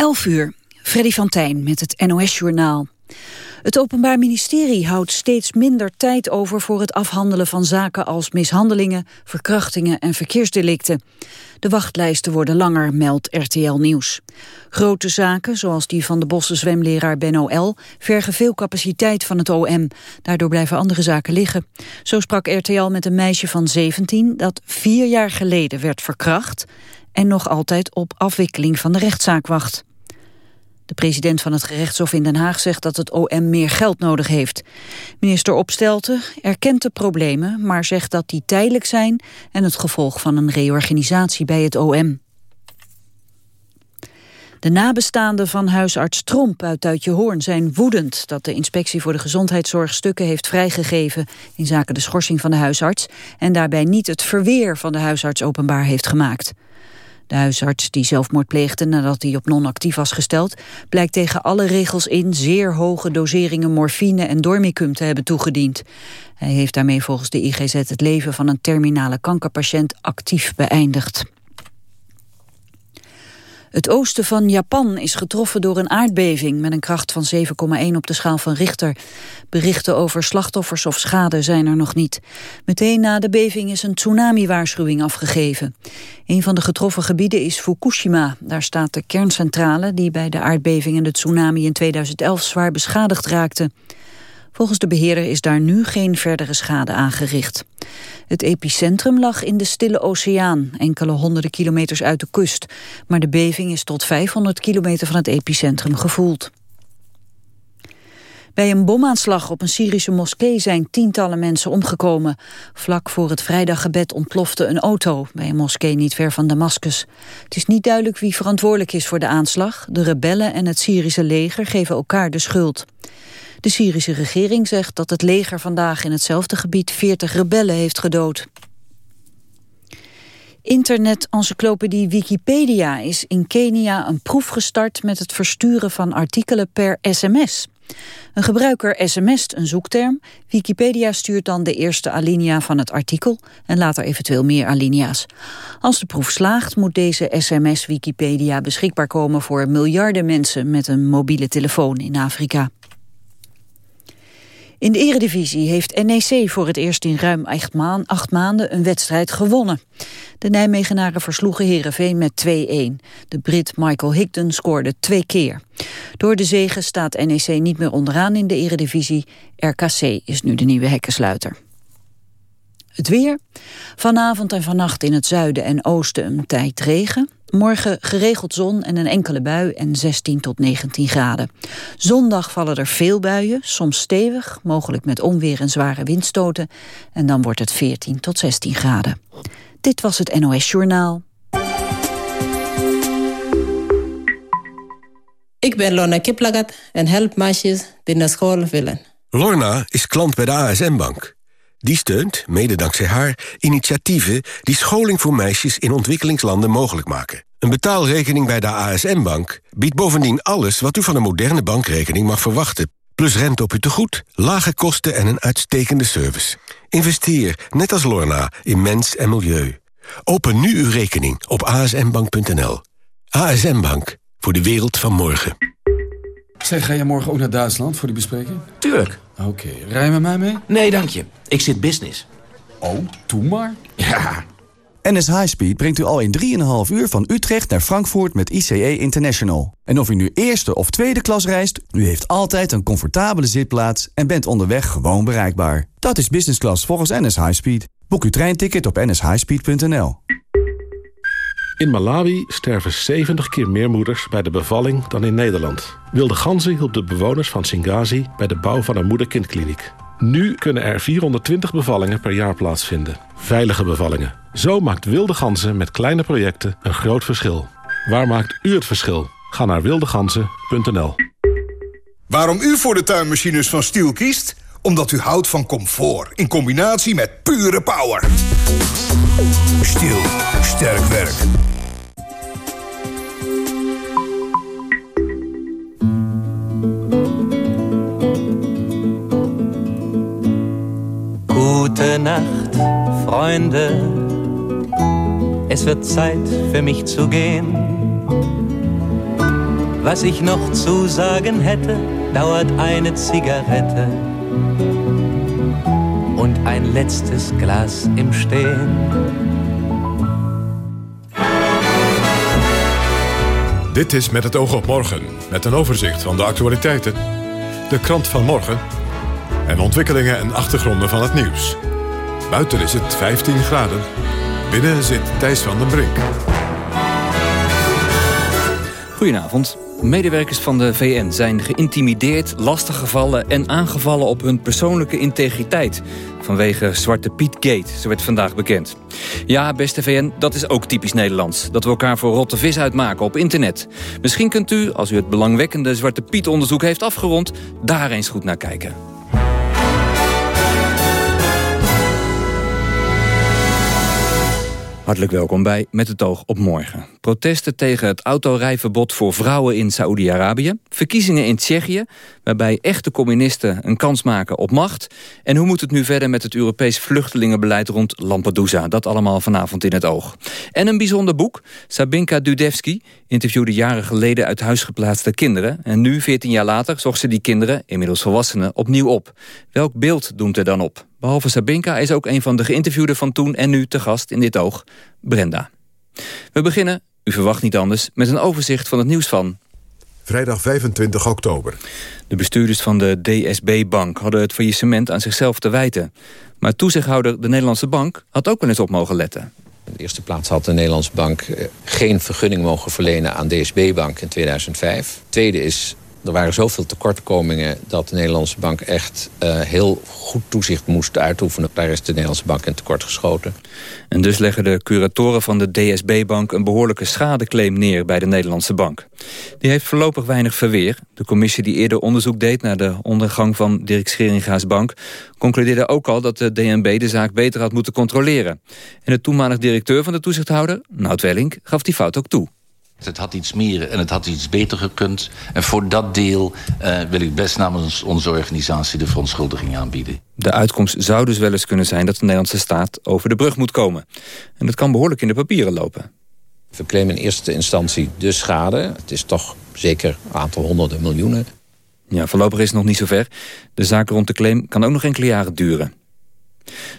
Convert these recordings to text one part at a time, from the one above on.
11 uur, Freddy van Tijn met het NOS-journaal. Het Openbaar Ministerie houdt steeds minder tijd over voor het afhandelen van zaken als mishandelingen, verkrachtingen en verkeersdelicten. De wachtlijsten worden langer, meldt RTL Nieuws. Grote zaken, zoals die van de Bosse zwemleraar Ben L., vergen veel capaciteit van het OM. Daardoor blijven andere zaken liggen. Zo sprak RTL met een meisje van 17 dat vier jaar geleden werd verkracht en nog altijd op afwikkeling van de rechtszaak wacht. De president van het gerechtshof in Den Haag zegt dat het OM meer geld nodig heeft. Minister Opstelten erkent de problemen, maar zegt dat die tijdelijk zijn en het gevolg van een reorganisatie bij het OM. De nabestaanden van huisarts Tromp uit Duitje-Hoorn zijn woedend dat de inspectie voor de gezondheidszorg stukken heeft vrijgegeven in zaken de schorsing van de huisarts en daarbij niet het verweer van de huisarts openbaar heeft gemaakt. De huisarts die zelfmoord pleegde nadat hij op non-actief was gesteld... blijkt tegen alle regels in zeer hoge doseringen morfine en dormicum te hebben toegediend. Hij heeft daarmee volgens de IGZ het leven van een terminale kankerpatiënt actief beëindigd. Het oosten van Japan is getroffen door een aardbeving met een kracht van 7,1 op de schaal van Richter. Berichten over slachtoffers of schade zijn er nog niet. Meteen na de beving is een tsunami-waarschuwing afgegeven. Een van de getroffen gebieden is Fukushima. Daar staat de kerncentrale die bij de aardbeving en de tsunami in 2011 zwaar beschadigd raakte. Volgens de beheerder is daar nu geen verdere schade aangericht. Het epicentrum lag in de Stille Oceaan, enkele honderden kilometers uit de kust. Maar de beving is tot 500 kilometer van het epicentrum gevoeld. Bij een bomaanslag op een Syrische moskee zijn tientallen mensen omgekomen. Vlak voor het vrijdaggebed ontplofte een auto bij een moskee niet ver van Damascus. Het is niet duidelijk wie verantwoordelijk is voor de aanslag. De rebellen en het Syrische leger geven elkaar de schuld. De Syrische regering zegt dat het leger vandaag in hetzelfde gebied 40 rebellen heeft gedood. Internet-encyclopedie Wikipedia is in Kenia een proef gestart met het versturen van artikelen per sms. Een gebruiker sms't een zoekterm, Wikipedia stuurt dan de eerste alinea van het artikel en later eventueel meer alinea's. Als de proef slaagt moet deze sms Wikipedia beschikbaar komen voor miljarden mensen met een mobiele telefoon in Afrika. In de eredivisie heeft NEC voor het eerst in ruim acht maanden een wedstrijd gewonnen. De Nijmegenaren versloegen Herenveen met 2-1. De Brit Michael Higden scoorde twee keer. Door de zegen staat NEC niet meer onderaan in de eredivisie. RKC is nu de nieuwe hekkensluiter. Het weer. Vanavond en vannacht in het zuiden en oosten een tijd regen. Morgen geregeld zon en een enkele bui en 16 tot 19 graden. Zondag vallen er veel buien, soms stevig, mogelijk met onweer en zware windstoten. En dan wordt het 14 tot 16 graden. Dit was het NOS Journaal. Ik ben Lorna Kiplagat en help meisjes die naar school willen. Lorna is klant bij de ASM Bank. Die steunt, mede dankzij haar, initiatieven die scholing voor meisjes in ontwikkelingslanden mogelijk maken. Een betaalrekening bij de ASM-bank biedt bovendien alles wat u van een moderne bankrekening mag verwachten. Plus rente op uw tegoed, lage kosten en een uitstekende service. Investeer, net als Lorna, in mens en milieu. Open nu uw rekening op asmbank.nl. ASM Bank, voor de wereld van morgen. Zeg, ga je morgen ook naar Duitsland voor die bespreking? Tuurlijk. Oké, rij je met mij mee? Nee, dank je. Ik zit business. Oh, doe maar. Ja. NS Highspeed brengt u al in 3,5 uur van Utrecht naar Frankfurt met ICE International. En of u nu eerste of tweede klas reist, u heeft altijd een comfortabele zitplaats en bent onderweg gewoon bereikbaar. Dat is business class volgens NS Highspeed. Boek uw treinticket op nshighspeed.nl. In Malawi sterven 70 keer meer moeders bij de bevalling dan in Nederland. Wilde Ganzen hielp de bewoners van Singazi bij de bouw van een moeder-kindkliniek. Nu kunnen er 420 bevallingen per jaar plaatsvinden. Veilige bevallingen. Zo maakt Wilde Ganzen met kleine projecten een groot verschil. Waar maakt u het verschil? Ga naar wildeganzen.nl Waarom u voor de tuinmachines van Stiel kiest? Omdat u houdt van comfort in combinatie met pure power. Stiel. Sterk werk. Gute Nacht, Freunde. Es wird Zeit für mich zu gehen. Was ich noch zu sagen hätte, dauert eine Zigarette und ein letztes Glas im Stehen. Dit is Met het oog op morgen, met een overzicht van de actualiteiten, de krant van morgen en ontwikkelingen en achtergronden van het nieuws. Buiten is het 15 graden, binnen zit Thijs van den Brink. Goedenavond. Medewerkers van de VN zijn geïntimideerd, lastiggevallen en aangevallen op hun persoonlijke integriteit. Vanwege Zwarte Piet Gate, zo werd vandaag bekend. Ja, beste VN, dat is ook typisch Nederlands. Dat we elkaar voor rotte vis uitmaken op internet. Misschien kunt u, als u het belangwekkende Zwarte Piet onderzoek heeft afgerond, daar eens goed naar kijken. Hartelijk welkom bij Met het oog op morgen. Protesten tegen het autorijverbod voor vrouwen in Saoedi-Arabië. Verkiezingen in Tsjechië, waarbij echte communisten een kans maken op macht. En hoe moet het nu verder met het Europees vluchtelingenbeleid rond Lampedusa? Dat allemaal vanavond in het oog. En een bijzonder boek. Sabinka Dudevski interviewde jaren geleden uit huis geplaatste kinderen. En nu, 14 jaar later, zocht ze die kinderen, inmiddels volwassenen, opnieuw op. Welk beeld doemt er dan op? Behalve Sabinka is ook een van de geïnterviewden van toen en nu te gast in dit oog, Brenda. We beginnen, u verwacht niet anders, met een overzicht van het nieuws van... Vrijdag 25 oktober. De bestuurders van de DSB-bank hadden het faillissement aan zichzelf te wijten. Maar toezichthouder de Nederlandse bank had ook wel eens op mogen letten. In de eerste plaats had de Nederlandse bank eh, geen vergunning mogen verlenen aan DSB-bank in 2005. Tweede is er waren zoveel tekortkomingen dat de Nederlandse bank echt uh, heel goed toezicht moest uitoefenen. Daar is de Nederlandse bank in tekort geschoten. En dus leggen de curatoren van de DSB-bank een behoorlijke schadeclaim neer bij de Nederlandse bank. Die heeft voorlopig weinig verweer. De commissie die eerder onderzoek deed naar de ondergang van Dirk Scheringa's bank... concludeerde ook al dat de DNB de zaak beter had moeten controleren. En de toenmalig directeur van de toezichthouder, Nout Welling, gaf die fout ook toe. Het had iets meer en het had iets beter gekund. En voor dat deel uh, wil ik best namens onze organisatie de verontschuldiging aanbieden. De uitkomst zou dus wel eens kunnen zijn dat de Nederlandse staat over de brug moet komen. En dat kan behoorlijk in de papieren lopen. We claimen in eerste instantie de schade. Het is toch zeker een aantal honderden miljoenen. Ja, voorlopig is het nog niet zover. De zaak rond de claim kan ook nog enkele jaren duren.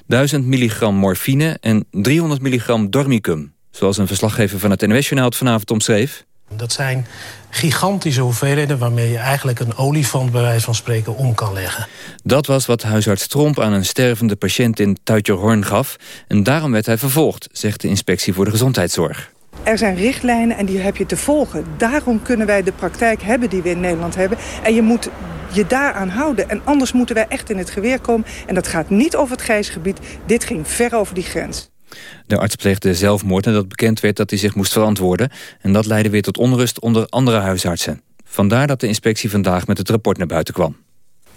1000 milligram morfine en 300 milligram dormicum. Zoals een verslaggever van het NOS-journaal het vanavond omschreef. Dat zijn gigantische hoeveelheden waarmee je eigenlijk een olifant bij wijze van spreken om kan leggen. Dat was wat huisarts Tromp aan een stervende patiënt in Tuitjerhorn gaf. En daarom werd hij vervolgd, zegt de inspectie voor de gezondheidszorg. Er zijn richtlijnen en die heb je te volgen. Daarom kunnen wij de praktijk hebben die we in Nederland hebben. En je moet je daaraan houden. En anders moeten wij echt in het geweer komen. En dat gaat niet over het grijze gebied. Dit ging ver over die grens. De arts pleegde zelfmoord nadat bekend werd dat hij zich moest verantwoorden. En dat leidde weer tot onrust onder andere huisartsen. Vandaar dat de inspectie vandaag met het rapport naar buiten kwam.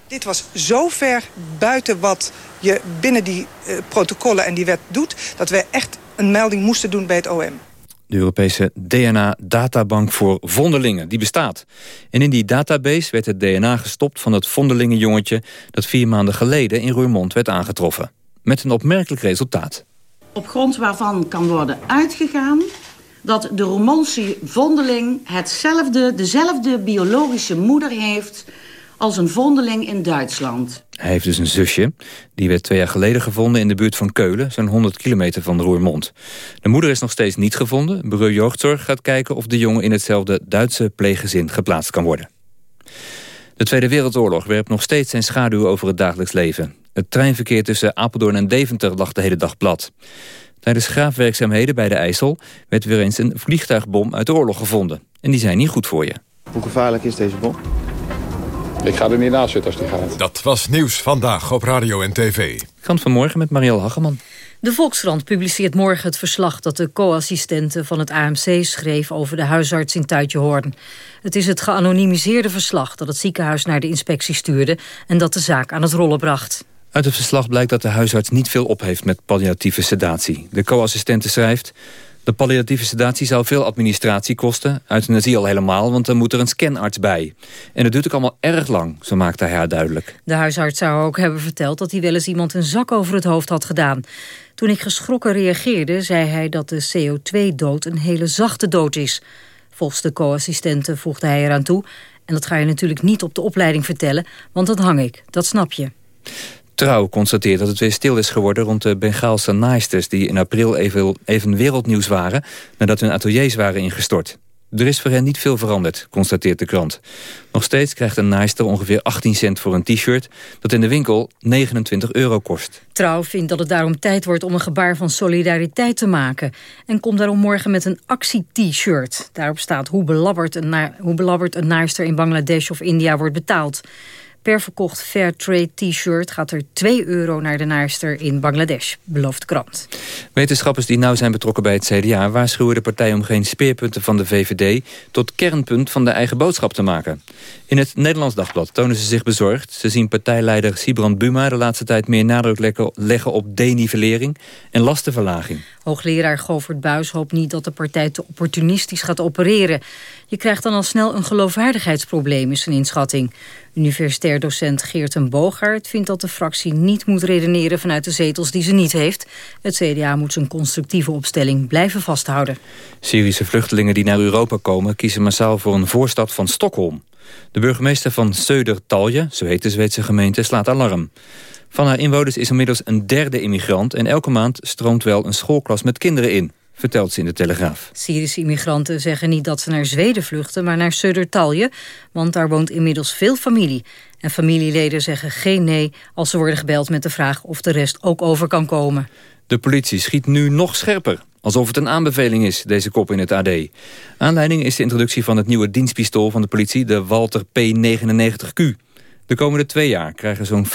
Dit was zo ver buiten wat je binnen die uh, protocollen en die wet doet... dat wij echt een melding moesten doen bij het OM. De Europese DNA-databank voor vondelingen, die bestaat. En in die database werd het DNA gestopt van het vondelingenjongetje... dat vier maanden geleden in Roermond werd aangetroffen. Met een opmerkelijk resultaat op grond waarvan kan worden uitgegaan dat de Roermondse vondeling hetzelfde, dezelfde biologische moeder heeft als een vondeling in Duitsland. Hij heeft dus een zusje. Die werd twee jaar geleden gevonden in de buurt van Keulen, zo'n 100 kilometer van de Roermond. De moeder is nog steeds niet gevonden. Bureau Jeugdzorg gaat kijken of de jongen in hetzelfde Duitse pleeggezin geplaatst kan worden. De Tweede Wereldoorlog werpt nog steeds zijn schaduw over het dagelijks leven. Het treinverkeer tussen Apeldoorn en Deventer lag de hele dag plat. Tijdens graafwerkzaamheden bij de IJssel werd weer eens een vliegtuigbom uit de oorlog gevonden. En die zijn niet goed voor je. Hoe gevaarlijk is deze bom? Ik ga er niet naast zitten als die gaat. Dat was Nieuws Vandaag op Radio en TV. Kant vanmorgen met Marielle Hageman. De Volkskrant publiceert morgen het verslag dat de co-assistente van het AMC schreef over de huisarts in Tuitjehoorn. Het is het geanonimiseerde verslag dat het ziekenhuis naar de inspectie stuurde en dat de zaak aan het rollen bracht. Uit het verslag blijkt dat de huisarts niet veel op heeft met palliatieve sedatie. De co-assistente schrijft... De palliatieve sedatie zou veel administratie kosten. Euthanasie al helemaal, want dan moet er een scanarts bij. En het duurt ook allemaal erg lang, zo maakte hij haar duidelijk. De huisarts zou ook hebben verteld dat hij wel eens iemand een zak over het hoofd had gedaan. Toen ik geschrokken reageerde, zei hij dat de CO2-dood een hele zachte dood is. Volgens de co-assistenten voegde hij eraan toe... en dat ga je natuurlijk niet op de opleiding vertellen, want dat hang ik, dat snap je. Trouw constateert dat het weer stil is geworden rond de Bengaalse naaisters... die in april even, wereldnieuws waren nadat hun ateliers waren ingestort. Er is voor hen niet veel veranderd, constateert de krant. Nog steeds krijgt een naaister ongeveer 18 cent voor een t-shirt... dat in de winkel 29 euro kost. Trouw vindt dat het daarom tijd wordt om een gebaar van solidariteit te maken... en komt daarom morgen met een actie-t-shirt. Daarop staat hoe belabberd, een hoe belabberd een naaister in Bangladesh of India wordt betaald. Per verkocht Fairtrade t-shirt gaat er 2 euro naar de naarster in Bangladesh, belooft krant. Wetenschappers die nauw zijn betrokken bij het CDA... waarschuwen de partij om geen speerpunten van de VVD... tot kernpunt van de eigen boodschap te maken. In het Nederlands Dagblad tonen ze zich bezorgd. Ze zien partijleider Sibrand Buma de laatste tijd meer nadruk leggen op denivellering en lastenverlaging. Hoogleraar Govert Buis hoopt niet dat de partij te opportunistisch gaat opereren. Je krijgt dan al snel een geloofwaardigheidsprobleem, is zijn inschatting. Universitair docent Geerten Bogaert vindt dat de fractie niet moet redeneren vanuit de zetels die ze niet heeft. Het CDA moet zijn constructieve opstelling blijven vasthouden. Syrische vluchtelingen die naar Europa komen kiezen massaal voor een voorstad van Stockholm. De burgemeester van Södertalje, zo heet de Zweedse gemeente, slaat alarm. Van haar inwoners is inmiddels een derde immigrant... en elke maand stroomt wel een schoolklas met kinderen in vertelt ze in de Telegraaf. Syrische immigranten zeggen niet dat ze naar Zweden vluchten... maar naar Södertalje, want daar woont inmiddels veel familie. En familieleden zeggen geen nee als ze worden gebeld met de vraag... of de rest ook over kan komen. De politie schiet nu nog scherper. Alsof het een aanbeveling is, deze kop in het AD. Aanleiding is de introductie van het nieuwe dienstpistool van de politie... de Walter P99Q. De komende twee jaar krijgen zo'n 50.000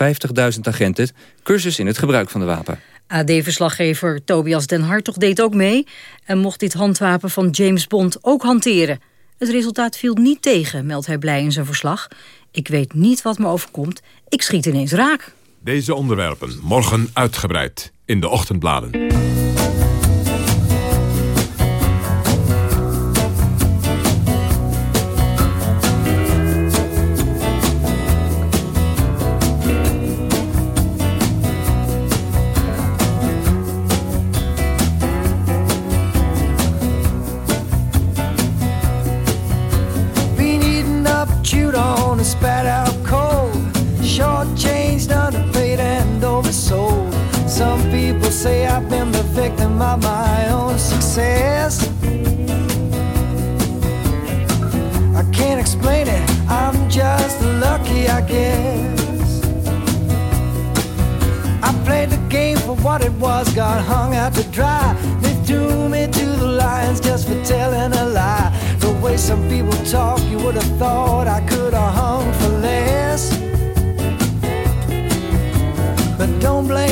agenten... cursus in het gebruik van de wapen. AD-verslaggever Tobias Den Hartog deed ook mee... en mocht dit handwapen van James Bond ook hanteren. Het resultaat viel niet tegen, meldt hij blij in zijn verslag. Ik weet niet wat me overkomt, ik schiet ineens raak. Deze onderwerpen morgen uitgebreid in de ochtendbladen. my own success. I can't explain it, I'm just lucky, I guess. I played the game for what it was, got hung out to dry. They threw me to the lions just for telling a lie. The way some people talk, you would have thought I could have hung for less. But don't blame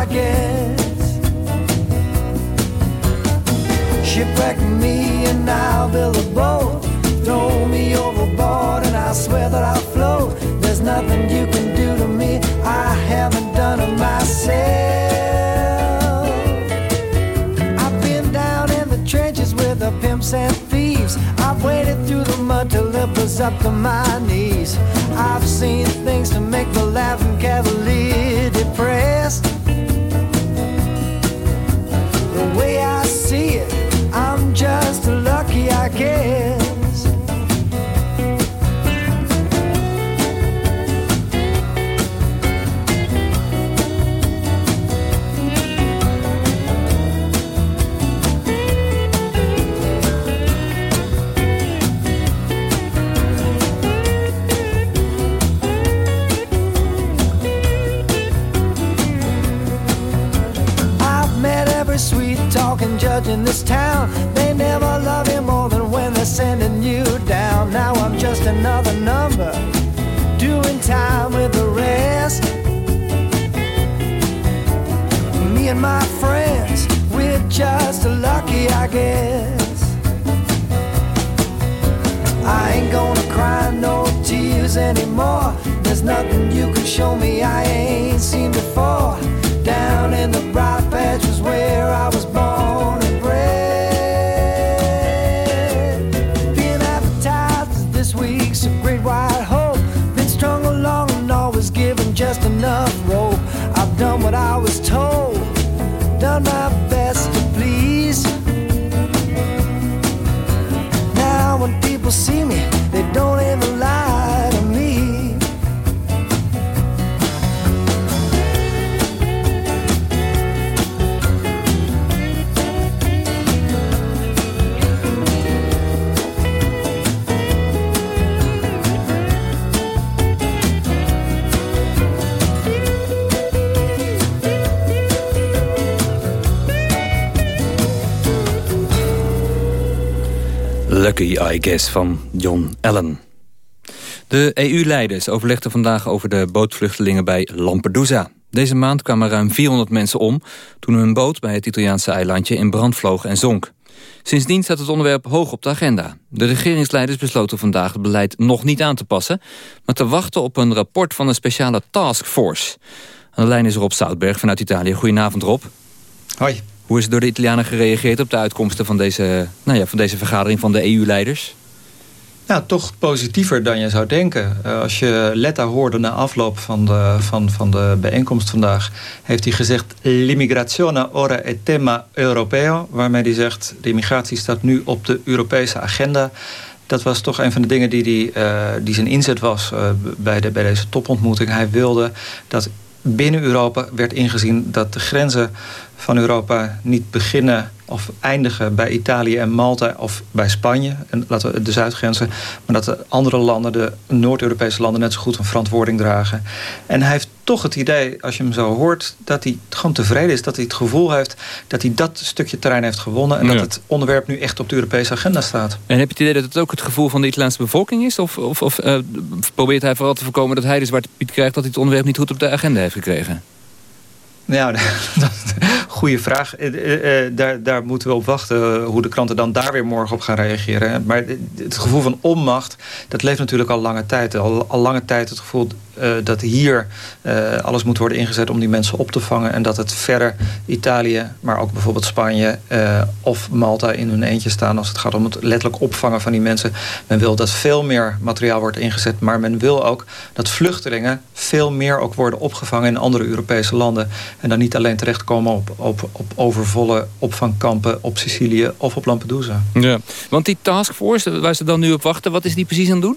pockets. Shipwrecked me and I'll build a boat. Throw me overboard and I swear that I'll float. There's nothing you can do to me. I haven't done it myself. I've been down in the trenches with the pimps and thieves. I've waded through the mud till it was up to my knees. I've seen things to make the laughing cavalier depressed. In this town. They never love you more than when they're sending you down. Now I'm just another number, doing time with the rest. Me and my friends, we're just lucky, I guess. I ain't gonna cry no tears anymore. There's nothing you can show me I ain't seen before. Down in the bright patch was where I was born. Lucky, I guess, van John Allen. De EU-leiders overlegden vandaag over de bootvluchtelingen bij Lampedusa. Deze maand kwamen ruim 400 mensen om... toen hun boot bij het Italiaanse eilandje in brand vloog en zonk. Sindsdien staat het onderwerp hoog op de agenda. De regeringsleiders besloten vandaag het beleid nog niet aan te passen... maar te wachten op een rapport van een speciale taskforce. Aan de lijn is Rob Zoutberg vanuit Italië. Goedenavond, Rob. Hoi. Hoe is er door de Italianen gereageerd op de uitkomsten van deze, nou ja, van deze vergadering van de EU-leiders? Nou, toch positiever dan je zou denken. Uh, als je Letta hoorde na afloop van de, van, van de bijeenkomst vandaag... heeft hij gezegd... l'immigrazione ora è tema europeo. Waarmee hij zegt, de immigratie staat nu op de Europese agenda. Dat was toch een van de dingen die, die, uh, die zijn inzet was uh, bij, de, bij deze topontmoeting. Hij wilde dat binnen Europa werd ingezien dat de grenzen van Europa niet beginnen of eindigen bij Italië en Malta of bij Spanje. En laten we de zuidgrenzen. Maar dat de andere landen, de Noord-Europese landen, net zo goed een verantwoording dragen. En hij heeft toch het idee, als je hem zo hoort, dat hij gewoon tevreden is. Dat hij het gevoel heeft dat hij dat stukje terrein heeft gewonnen. En Ja. dat het onderwerp nu echt op de Europese agenda staat. En heb je het idee dat het ook het gevoel van de Italiaanse bevolking is? Of, of, of eh, probeert hij vooral te voorkomen dat hij de Zwarte Piet krijgt... dat hij het onderwerp niet goed op de agenda heeft gekregen? Nou, dat goede vraag. Eh, eh, eh, daar, daar moeten we op wachten hoe de kranten dan daar weer morgen op gaan reageren. Maar het gevoel van onmacht, dat leeft natuurlijk al lange tijd. Al, al lange tijd het gevoel dat hier alles moet worden ingezet om die mensen op te vangen. En dat het verder Italië, maar ook bijvoorbeeld Spanje of Malta in hun eentje staan als het gaat om het letterlijk opvangen van die mensen. Men wil dat veel meer materiaal wordt ingezet, maar men wil ook dat vluchtelingen veel meer ook worden opgevangen in andere Europese landen. En dan niet alleen terechtkomen op, op overvolle opvangkampen op Sicilië of op Lampedusa. Ja. Want die taskforce, waar ze dan nu op wachten... wat is die precies aan het doen?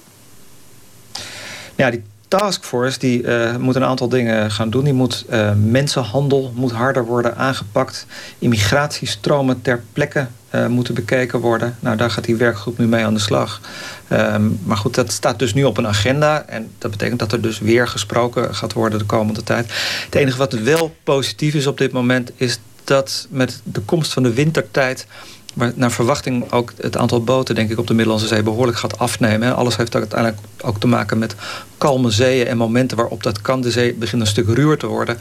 Ja, die taskforce die, eh, moet een aantal dingen gaan doen. Die moet eh, mensenhandel moet harder worden aangepakt. Immigratiestromen ter plekke eh, moeten bekeken worden. Nou, daar gaat die werkgroep nu mee aan de slag. Ehm, maar goed, dat staat dus nu op een agenda. En dat betekent dat er dus weer gesproken gaat worden de komende tijd. Het enige wat wel positief is op dit moment... is dat met de komst van de wintertijd... Maar naar verwachting ook het aantal boten denk ik, op de Middellandse Zee behoorlijk gaat afnemen. Alles heeft uiteindelijk ook te maken met kalme zeeën en momenten waarop dat kan. De zee begint een stuk ruwer te worden.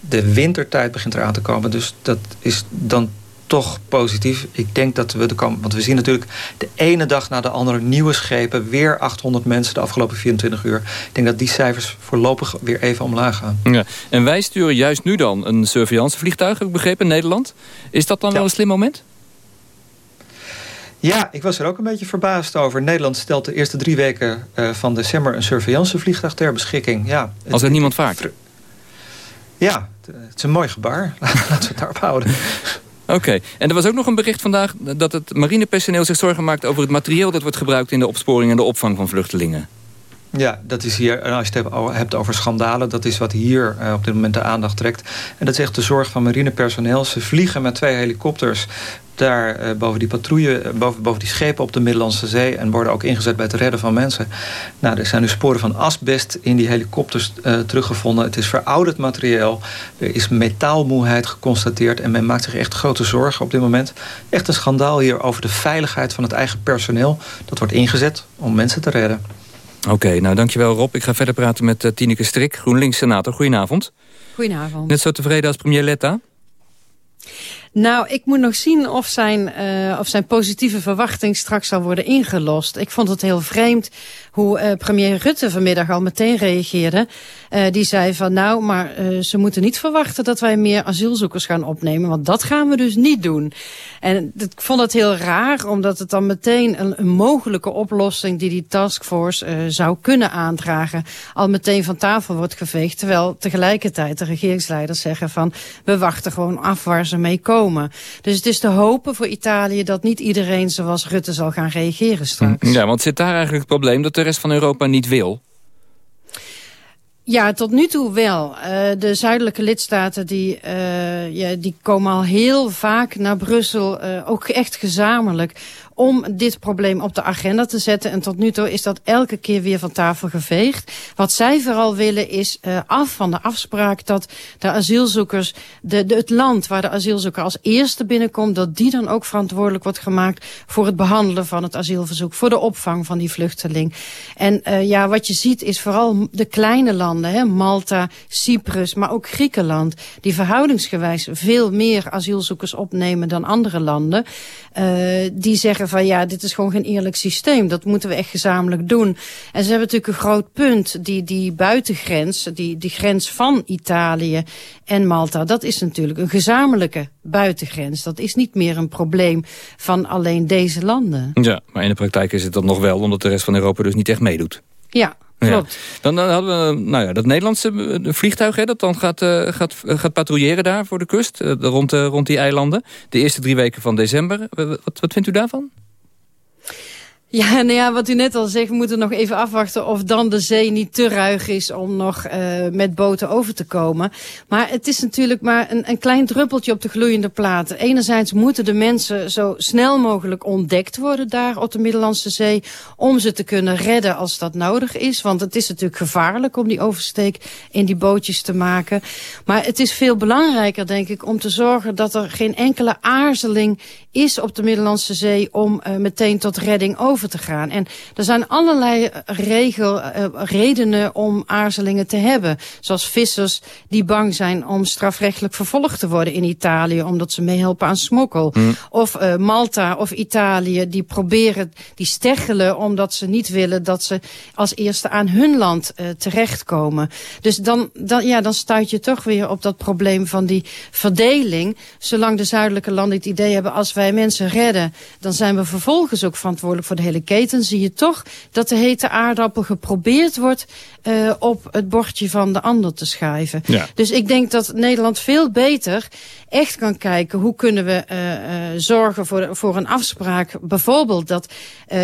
De wintertijd begint eraan te komen. Dus dat is dan toch positief. Ik denk dat we de komen, want we zien natuurlijk de ene dag na de andere nieuwe schepen, weer 800 mensen de afgelopen 24 uur. Ik denk dat die cijfers voorlopig weer even omlaag gaan. Ja. En wij sturen juist nu dan een surveillancevliegtuig, heb ik begrepen, in Nederland. Is dat dan wel een slim moment? Ja, ik was er ook een beetje verbaasd over. Nederland stelt de eerste drie vliegen van december een surveillancevliegtuig ter beschikking. Ja, Als er niemand vaart? Ja, het is een mooi gebaar. Laten we het daarop houden. Oké, en er was ook nog een bericht vandaag dat het marinepersoneel zich zorgen maakt over het materieel dat wordt gebruikt in de opsporing en de opvang van vluchtelingen. Ja, dat is hier, als je het hebt over schandalen, dat is wat hier uh, op dit moment de aandacht trekt. En dat is echt de zorg van marinepersoneel. Ze vliegen met twee helikopters daar uh, boven die patrouille, uh, boven, boven die schepen op de Middellandse Zee en worden ook ingezet bij het redden van mensen. Nou, er zijn nu sporen van asbest in die helikopters teruggevonden. Het is verouderd materieel. Er is metaalmoeheid geconstateerd en men maakt zich echt grote zorgen op dit moment. Echt een schandaal hier over de veiligheid van het eigen personeel. Dat wordt ingezet om mensen te redden. Oké, okay, nou dankjewel Rob. Ik ga verder praten met uh, Tineke Strik, GroenLinks-senator. Goedenavond. Goedenavond. Net zo tevreden als premier Letta? Nou, ik moet nog zien of zijn, uh, of zijn positieve verwachting straks zal worden ingelost. Ik vond het heel vreemd hoe uh, premier Rutte vanmiddag al meteen reageerde. Uh, die zei van nou, maar ze moeten niet verwachten dat wij meer asielzoekers gaan opnemen. Want dat gaan we dus niet doen. En ik vond het heel raar, omdat het dan meteen een, een mogelijke oplossing die die taskforce zou kunnen aandragen, al meteen van tafel wordt geveegd. Terwijl tegelijkertijd de regeringsleiders zeggen van we wachten gewoon af waar ze mee komen. Dus het is te hopen voor Italië dat niet iedereen zoals Rutte zal gaan reageren straks. Ja, want zit daar eigenlijk het probleem dat de rest van Europa niet wil? Ja, tot nu toe wel. Uh, de zuidelijke lidstaten die, uh, ja, die komen al heel vaak naar Brussel, uh, ook echt gezamenlijk, om dit probleem op de agenda te zetten. En tot nu toe is dat elke keer weer van tafel geveegd. Wat zij vooral willen is uh, af van de afspraak dat de asielzoekers, de, de, het land waar de asielzoeker als eerste binnenkomt, dat die dan ook verantwoordelijk wordt gemaakt voor het behandelen van het asielverzoek, voor de opvang van die vluchteling. En uh, ja, wat je ziet is vooral de kleine landen, hè, Malta, Cyprus, maar ook Griekenland, die verhoudingsgewijs veel meer asielzoekers opnemen dan andere landen. Uh, die zeggen van ja, dit is gewoon geen eerlijk systeem. Dat moeten we echt gezamenlijk doen. En ze hebben natuurlijk een groot punt. Die, die buitengrens, die, die grens van Italië en Malta, dat is natuurlijk een gezamenlijke buitengrens. Dat is niet meer een probleem van alleen deze landen. Ja, maar in de praktijk is het dan nog wel, omdat de rest van Europa dus niet echt meedoet. Ja, Klopt. Dan, dan, hadden we nou ja, dat Nederlandse eh, vliegtuig hè, dat dan gaat, uh, gaat, gaat patrouilleren daar voor de kust, uh, rond, rond die eilanden. De eerste drie weken van december. Wat, wat vindt u daarvan? Ja, nou ja, wat u net al zegt, we moeten nog even afwachten of dan de zee niet te ruig is om nog uh, met boten over te komen. Maar het is natuurlijk maar een, een klein druppeltje op de gloeiende plaat. Enerzijds moeten de mensen zo snel mogelijk ontdekt worden daar op de Middellandse Zee, om ze te kunnen redden als dat nodig is. Want het is natuurlijk gevaarlijk om die oversteek in die bootjes te maken. Maar het is veel belangrijker, denk ik, om te zorgen dat er geen enkele aarzeling is op de Middellandse Zee om uh, meteen tot redding over te gaan. En er zijn allerlei regel, uh, redenen om aarzelingen te hebben. Zoals vissers die bang zijn om strafrechtelijk vervolgd te worden in Italië... omdat ze meehelpen aan smokkel. Mm. Of uh, Malta of Italië die proberen, die steggelen... omdat ze niet willen dat ze als eerste aan hun land uh, terechtkomen. Dus dan, dan, ja, dan stuit je toch weer op dat probleem van die verdeling. Zolang de zuidelijke landen het idee hebben... als wij mensen redden, dan zijn we vervolgens ook verantwoordelijk voor de hele keten zie je toch dat de hete aardappel geprobeerd wordt uh, op het bordje van de ander te schuiven. Ja. Dus ik denk dat Nederland veel beter echt kan kijken hoe kunnen we uh, uh, zorgen voor, voor een afspraak. Bijvoorbeeld dat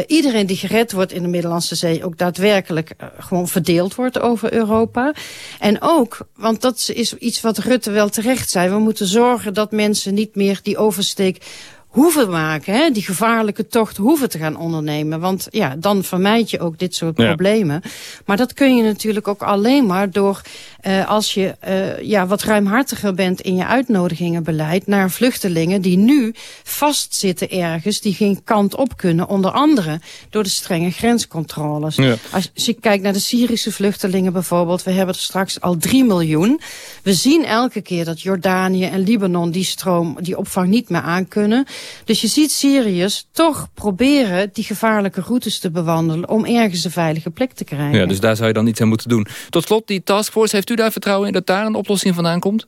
iedereen die gered wordt in de Middellandse Zee ook daadwerkelijk gewoon verdeeld wordt over Europa. En ook, want dat is iets wat Rutte wel terecht zei, we moeten zorgen dat mensen niet meer die oversteek hoeven maken, hè, die gevaarlijke tocht hoeven te gaan ondernemen. Want ja, dan vermijd je ook dit soort ja. problemen. Maar dat kun je natuurlijk ook alleen maar door uh, als je uh, ja, wat ruimhartiger bent in je uitnodigingenbeleid naar vluchtelingen die nu vastzitten ergens, die geen kant op kunnen. Onder andere door de strenge grenscontroles. Ja. Als, als je kijkt naar de Syrische vluchtelingen bijvoorbeeld, we hebben er straks al 3 miljoen. We zien elke keer dat Jordanië en Libanon die stroom, die opvang niet meer aankunnen. Dus je ziet Syriërs toch proberen die gevaarlijke routes te bewandelen om ergens een veilige plek te krijgen. Ja, dus daar zou je dan iets aan moeten doen. Tot slot, die taskforce, heeft u daar vertrouwen in dat daar een oplossing vandaan komt?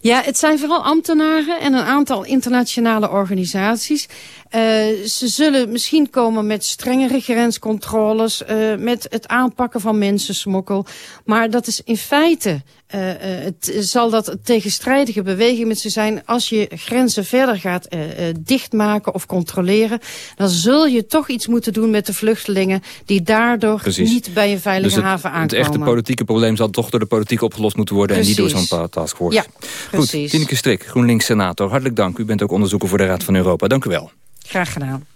Ja, het zijn vooral ambtenaren en een aantal internationale organisaties. Uh, ze zullen misschien komen met strengere grenscontroles, uh, met het aanpakken van mensensmokkel. Maar dat is in feite, uh, het, zal dat een tegenstrijdige beweging met ze zijn. Als je grenzen verder gaat dichtmaken of controleren, dan zul je toch iets moeten doen met de vluchtelingen die daardoor Precies. niet bij een veilige dus het, haven aankomen. Het echte politieke probleem zal toch door de politiek opgelost moeten worden Precies. en niet door zo'n taskforce. Ja, Goed, Tineke Strik, GroenLinks-senator, hartelijk dank. U bent ook onderzoeker voor de Raad van Europa. Dank u wel. Graag gedaan.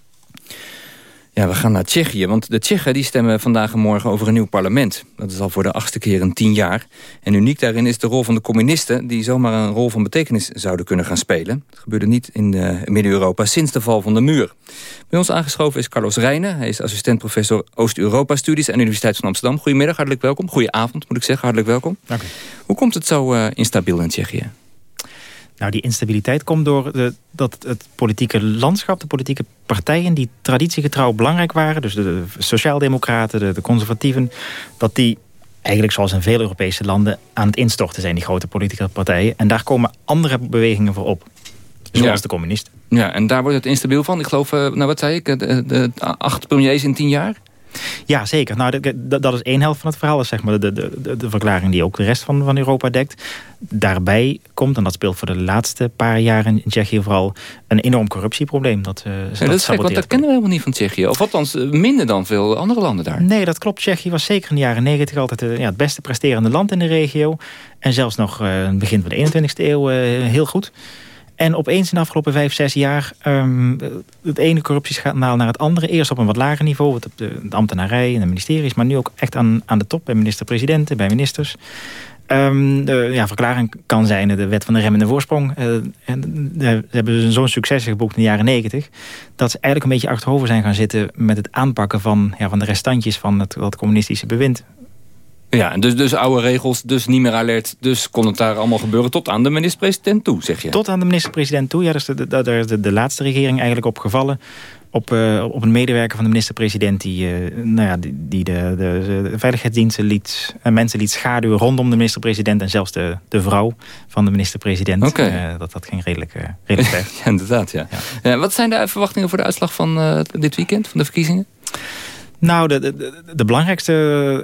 Ja, we gaan naar Tsjechië, want de Tsjechen die stemmen vandaag en morgen over een nieuw parlement. Dat is al voor de achtste keer in tien jaar. En uniek daarin is de rol van de communisten... die zomaar een rol van betekenis zouden kunnen gaan spelen. Dat gebeurde niet in uh, Midden-Europa sinds de val van de muur. Bij ons aangeschoven is Carlos Rijnen. Hij is assistent-professor Oost-Europa-studies aan de Universiteit van Amsterdam. Goedemiddag, hartelijk welkom. Goedenavond, moet ik zeggen, hartelijk welkom. Dank u. Hoe komt het zo uh, instabiel in Tsjechië? Nou, die instabiliteit komt door de, dat het politieke landschap, de politieke partijen... die traditiegetrouw belangrijk waren, dus de, de sociaaldemocraten, de, de conservatieven... dat die eigenlijk zoals in veel Europese landen aan het instorten zijn, die grote politieke partijen. En daar komen andere bewegingen voor op. Zoals ja. de communisten. Ja, en daar wordt het instabiel van. Ik geloof, nou wat zei ik, de, de acht premiers in tien jaar? Ja, zeker. Nou, dat is één helft van het verhaal. Dat is zeg maar de, de, de, verklaring die ook de rest van, van Europa dekt. Daarbij komt, en dat speelt voor de laatste paar jaren in Tsjechië vooral... een enorm corruptieprobleem. Dat, uh, ja, dat is gek, want dat kennen we helemaal niet van Tsjechië. Of althans, minder dan veel andere landen daar. Nee, dat klopt. Tsjechië was zeker in de jaren negentig altijd uh, ja, het beste presterende land in de regio. En zelfs nog uh, begin van de 21e eeuw heel goed. En opeens in de afgelopen vijf, zes jaar... Um, het ene corruptieschandaal naar het andere. Eerst op een wat lager niveau, wat op de, ambtenarij en de ministeries... maar nu ook echt aan, aan de top, bij minister-presidenten, bij ministers. Um, de ja, verklaring kan zijn de wet van de remmende voorsprong. Uh, en, ze hebben zo'n succes geboekt in de jaren negentig... dat ze eigenlijk een beetje achterover zijn gaan zitten... met het aanpakken van, ja, van de restantjes van het, het communistische bewind. Ja, dus, dus oude regels, dus niet meer alert. Dus kon het daar allemaal gebeuren tot aan de minister-president toe, zeg je? Tot aan de minister-president toe, ja. Dus daar is de, de, laatste regering eigenlijk op gevallen. Op, uh, op een medewerker van de minister-president... die, uh, nou ja, die, die de, de, de, veiligheidsdiensten liet, uh, mensen liet schaduwen rondom de minister-president... en zelfs de, de vrouw van de minister-president. Okay. dat, dat ging redelijk, redelijk ver. ja, inderdaad, ja. ja. ja. Wat zijn de verwachtingen voor de uitslag van dit weekend, van de verkiezingen? Nou, de, de, de belangrijkste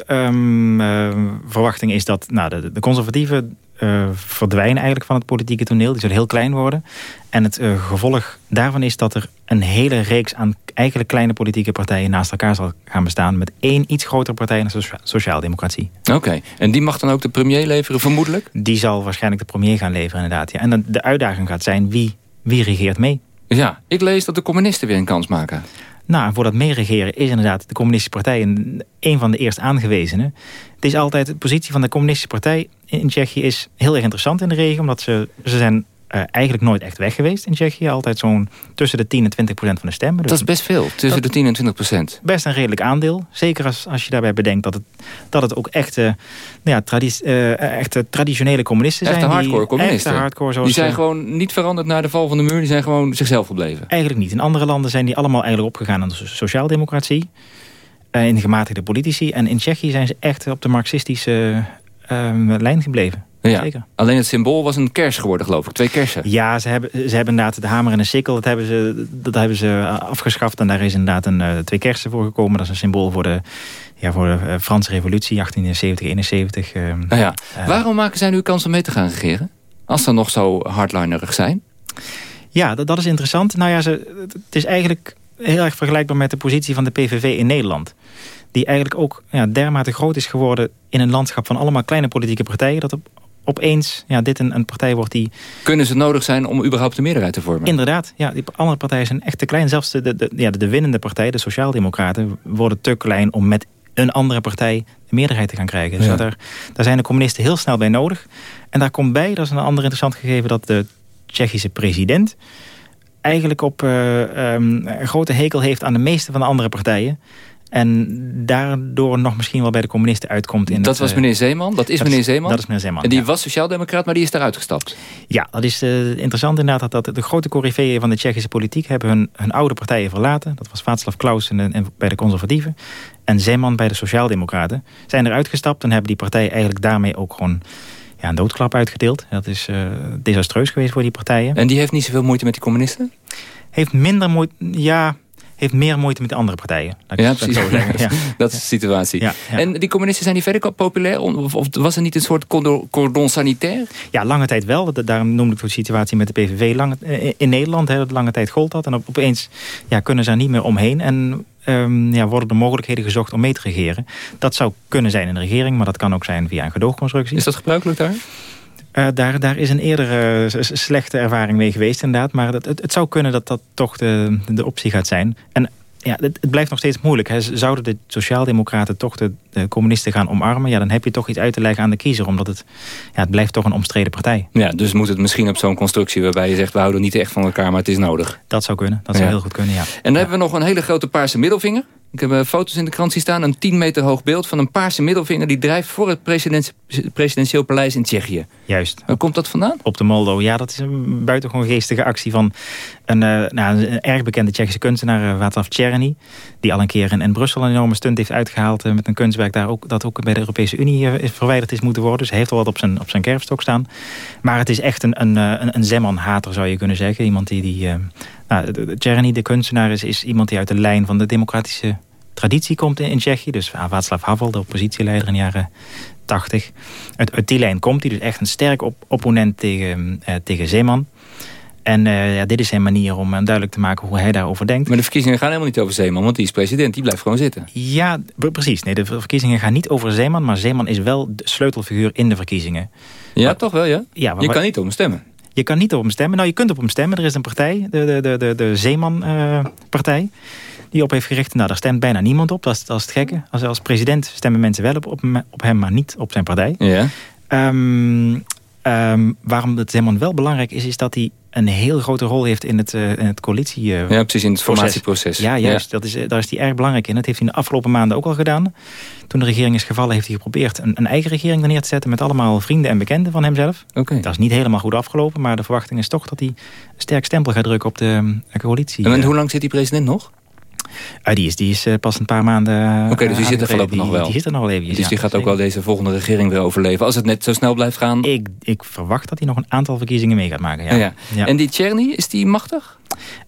um, uh, verwachting is dat nou, de, de conservatieven uh, verdwijnen eigenlijk van het politieke toneel. Die zullen heel klein worden. En het uh, gevolg daarvan is dat er een hele reeks aan eigenlijk kleine politieke partijen naast elkaar zal gaan bestaan. Met één iets grotere partij, de Sociaaldemocratie. Oké, okay. en die mag dan ook de premier leveren vermoedelijk? Die zal waarschijnlijk de premier gaan leveren inderdaad. Ja. En dan, de uitdaging gaat zijn wie, wie regeert mee. Ja, ik lees dat de communisten weer een kans maken. Nou, voor dat meeregeren is inderdaad de Communistische Partij een, van de eerst aangewezenen. Het is altijd, de positie van de Communistische Partij in Tsjechië is heel erg interessant in de regio. Omdat ze, ze zijn uh, eigenlijk nooit echt weg geweest in Tsjechië. Altijd zo'n tussen de 10 en 20 procent van de stemmen. Dus dat is best veel, tussen de 10 en 20 procent. Best een redelijk aandeel. Zeker als, als je daarbij bedenkt dat het, dat het ook echte, nou ja, tradi uh, echte traditionele communisten echte zijn. Hardcore die, communisten. Echte hardcore zoals die zijn gewoon niet veranderd na de val van de muur. Die zijn gewoon zichzelf gebleven. Eigenlijk niet. In andere landen zijn die allemaal eigenlijk opgegaan aan de sociaaldemocratie. Uh, in de gematigde politici. En in Tsjechië zijn ze echt op de marxistische lijn gebleven. Ja. Zeker. Alleen het symbool was een kers geworden, geloof ik. Twee kersen. Ja, ze hebben, ze hebben inderdaad de hamer en een sikkel. Dat hebben ze, dat hebben ze afgeschaft. En daar is inderdaad een, uh, twee kersen voor gekomen. Dat is een symbool voor de, ja, voor de uh, Franse revolutie, 1870, 71. Uh, nou ja. Waarom maken zij nu kans om mee te gaan regeren? Als ze nog zo hardlinerig zijn? Ja, dat, dat is interessant. Nou ja, ze, het is eigenlijk heel erg vergelijkbaar met de positie van de PVV in Nederland die eigenlijk ook ja, dermate groot is geworden... in een landschap van allemaal kleine politieke partijen... dat op, opeens ja, dit een, een partij wordt die... Kunnen ze nodig zijn om überhaupt de meerderheid te vormen? Inderdaad, ja, die andere partijen zijn echt te klein. Zelfs de, de, ja, de, de winnende partij, de Sociaaldemocraten... worden te klein om met een andere partij de meerderheid te gaan krijgen. Dus ja. daar, daar zijn de communisten heel snel bij nodig. En daar komt bij, dat is een ander interessant gegeven... dat de Tsjechische president eigenlijk op uh, um, een grote hekel heeft aan de meeste van de andere partijen. En daardoor nog misschien wel bij de communisten uitkomt. In dat het, was meneer Zeeman? Dat is meneer Zeeman? Dat is meneer Zeeman, En die ja. was sociaaldemocraat, maar die is daaruit gestapt? Ja, dat is uh, interessant inderdaad. Dat, dat de grote coryfeeën van de Tsjechische politiek... hebben hun, hun oude partijen verlaten. Dat was Václav Klaus en, en bij de conservatieven. En Zeeman bij de sociaaldemocraten. Zijn eruit gestapt en hebben die partijen eigenlijk daarmee ook gewoon... Ja, een doodklap uitgedeeld. Dat is uh, desastreus geweest voor die partijen. En die heeft niet zoveel moeite met die communisten? Heeft minder moeite... Ja, heeft meer moeite met de andere partijen. Ja, precies. Ja. dat is de situatie. Ja, ja. En die communisten zijn die verder populair? Of, of was er niet een soort cordon sanitair? Ja, lange tijd wel. Daarom noemde ik de situatie met de PVV lange, in Nederland. Hè, lange tijd gold dat. En op, opeens ja, kunnen ze er niet meer omheen. En um, ja, worden er mogelijkheden gezocht om mee te regeren. Dat zou kunnen zijn in de regering. Maar dat kan ook zijn via een gedoogconstructie. Is dat gebruikelijk daar? Uh, daar, daar is een eerdere uh, slechte ervaring mee geweest inderdaad. Maar het, het, het, zou kunnen dat dat toch de, de optie gaat zijn. En ja, het, het blijft nog steeds moeilijk. Hè. Zouden de sociaaldemocraten toch de, de, communisten gaan omarmen... ja, dan heb je toch iets uit te leggen aan de kiezer. Omdat het, ja, het blijft toch een omstreden partij. Ja, dus moet het misschien op zo'n constructie waarbij je zegt... we houden niet echt van elkaar, maar het is nodig. Dat zou kunnen. Dat zou ja. heel goed kunnen, ja. En dan ja. hebben we nog een hele grote paarse middelvinger. Ik heb uh, foto's in de krant zien staan. Een 10 meter hoog beeld van een paarse middelvinger... die drijft voor het president, presidentieel paleis in Tsjechië. Juist. Waar komt dat vandaan? Op de Moldo. Ja, dat is een buitengewoon geestige actie van... een, uh, nou, een erg bekende Tsjechische kunstenaar, uh, Václav Czerny... die al een keer in, in Brussel een enorme stunt heeft uitgehaald... met een kunstwerk daar ook, dat ook bij de Europese Unie verwijderd is moeten worden. Dus hij heeft al wat op zijn, op zijn kerfstok staan. Maar het is echt een, een, een, een Zeman-hater, zou je kunnen zeggen. Iemand die... die nou, Czerny, de kunstenaar, is, is iemand die uit de lijn van de democratische traditie komt in, in Tsjechië. Dus Václav Havel, de oppositieleider in de jaren 80. Uit, uit die lijn komt hij. Dus echt een sterk op, opponent tegen, uh, tegen Zeeman. En uh, ja, dit is zijn manier om uh, duidelijk te maken hoe hij daarover denkt. Maar de verkiezingen gaan helemaal niet over Zeeman, want die is president. Die blijft gewoon zitten. Ja, precies. Nee, de verkiezingen gaan niet over Zeeman, maar Zeeman is wel de sleutelfiguur in de verkiezingen. Ja, maar, toch wel, ja? ja maar, Je kan niet om stemmen. Je kan niet op hem stemmen. Nou, je kunt op hem stemmen. Er is een partij, de, de, de, de, Zeeman-partij... die op heeft gericht. Nou, daar stemt bijna niemand op. Dat is, dat is het gekke. Als, als president stemmen mensen wel op, op, op hem, maar niet op zijn partij. Ja. Ehm, ehm, waarom het helemaal wel belangrijk is... is dat hij een heel grote rol heeft in het, uh, in het coalitie. Uh, ja, precies, in het formatieproces. Ja, juist. Dat is, daar is hij erg belangrijk in. Dat heeft hij in de afgelopen maanden ook al gedaan. Toen de regering is gevallen, heeft hij geprobeerd een, een eigen regering neer te zetten... met allemaal vrienden en bekenden van hemzelf. Okay. Dat is niet helemaal goed afgelopen, maar de verwachting is toch... dat hij een sterk stempel gaat drukken op de, de coalitie. En hoe lang zit die president nog? Uh, die is, die is uh, pas een paar maanden... Oké, okay, dus die zit er voorlopig nog wel? Die zit er nog wel even. Dus ja, die gaat ook wel deze volgende regering weer overleven. Als het net zo snel blijft gaan? Ik, ik verwacht dat hij nog een aantal verkiezingen mee gaat maken. Ja. ja. ja. En die Tjerny, is die machtig?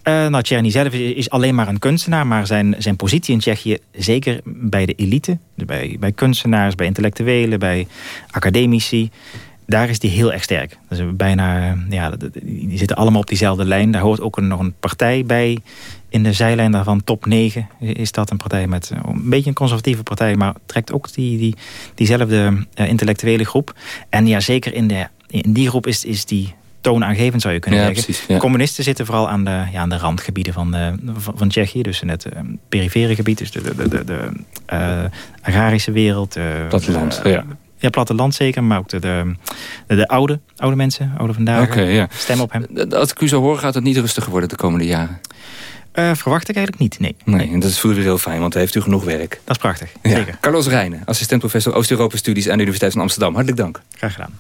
Uh, nou, Tjerny zelf is, is, alleen maar een kunstenaar. Maar zijn, zijn positie in Tsjechië, zeker bij de elite... bij, bij kunstenaars, bij intellectuelen, bij academici daar is die heel erg sterk. Dus bijna, ja, die zitten allemaal op diezelfde lijn. Daar hoort ook een, nog een partij bij. In de zijlijn daarvan, top 9, is dat een partij met een beetje een conservatieve partij... maar trekt ook die, die, diezelfde uh, intellectuele groep. En ja, zeker in, de, in die groep is, is die toonaangevend, zou je kunnen ja, zeggen. Precies, ja. Communisten zitten vooral aan de, ja, aan de randgebieden van, de, van, van Tsjechië. Dus in het perifere gebied, dus de, de, de, de uh, agrarische wereld. Platteland, ja. Ja, platteland zeker, maar ook de, de, de, oude, oude mensen, oude vandaag. Okay, ja. Stem op hem. Als ik u zo hoor, gaat het niet rustiger worden de komende jaren? Uh, verwacht ik eigenlijk niet, nee. Nee, en dat is voor u heel fijn, want heeft u genoeg werk. Dat is prachtig, ja. zeker. Carlos Rijnen, assistent-professor Oost-Europa-studies... aan de Universiteit van Amsterdam. Hartelijk dank. Graag gedaan.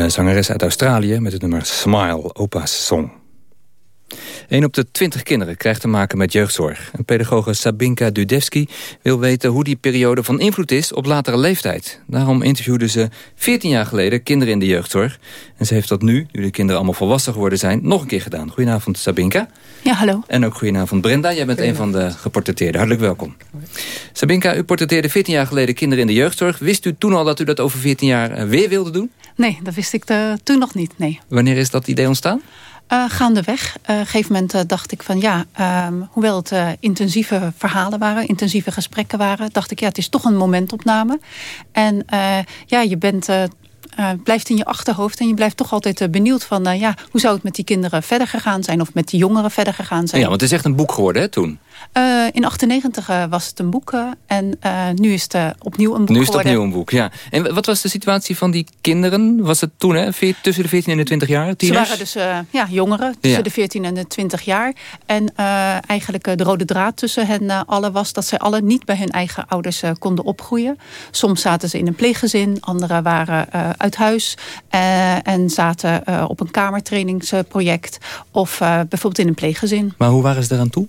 Een uh, zangeres uit Australië met het nummer Smile, opa's song. Een op de twintig kinderen krijgt te maken met jeugdzorg. En pedagoge Sabinka Dudevski wil weten hoe die periode van invloed is op latere leeftijd. Daarom interviewde ze 14 jaar geleden kinderen in de jeugdzorg. En ze heeft dat nu, nu de kinderen allemaal volwassen geworden zijn, nog een keer gedaan. Goedenavond Sabinka. Ja, hallo. En ook goedenavond Brenda, jij bent een van de geportretteerden. Hartelijk welkom. Sabinka, u portretteerde 14 jaar geleden kinderen in de jeugdzorg. Wist u toen al dat u dat over 14 jaar eh, weer wilde doen? Nee, dat wist ik uh, toen nog niet, nee. Wanneer is dat idee ontstaan? Uh, gaandeweg. Uh, op een gegeven moment dacht ik van ja, um, hoewel het intensieve verhalen waren, intensieve gesprekken waren, dacht ik ja, het is toch een momentopname. En ja, je bent uh, blijft in je achterhoofd. En je blijft toch altijd uh, benieuwd van... Uh, ja, hoe zou het met die kinderen verder gegaan zijn? Of met die jongeren verder gegaan zijn? Ja, want het is echt een boek geworden hè, toen. Uh, in 98 uh, was het een boek uh, en nu is het opnieuw een boek Nu is het geworden. opnieuw een boek, ja. En wat was de situatie van die kinderen? Was het toen, hè? tussen de 14 en de 20 jaar? Tieners? Ze waren dus ja, jongeren, tussen ja. de 14 en de 20 jaar. En eigenlijk de rode draad tussen hen allen was... dat zij alle niet bij hun eigen ouders konden opgroeien. Soms zaten ze in een pleeggezin, anderen waren uit huis... en zaten op een kamertrainingsproject of bijvoorbeeld in een pleeggezin. Maar hoe waren ze eraan toe?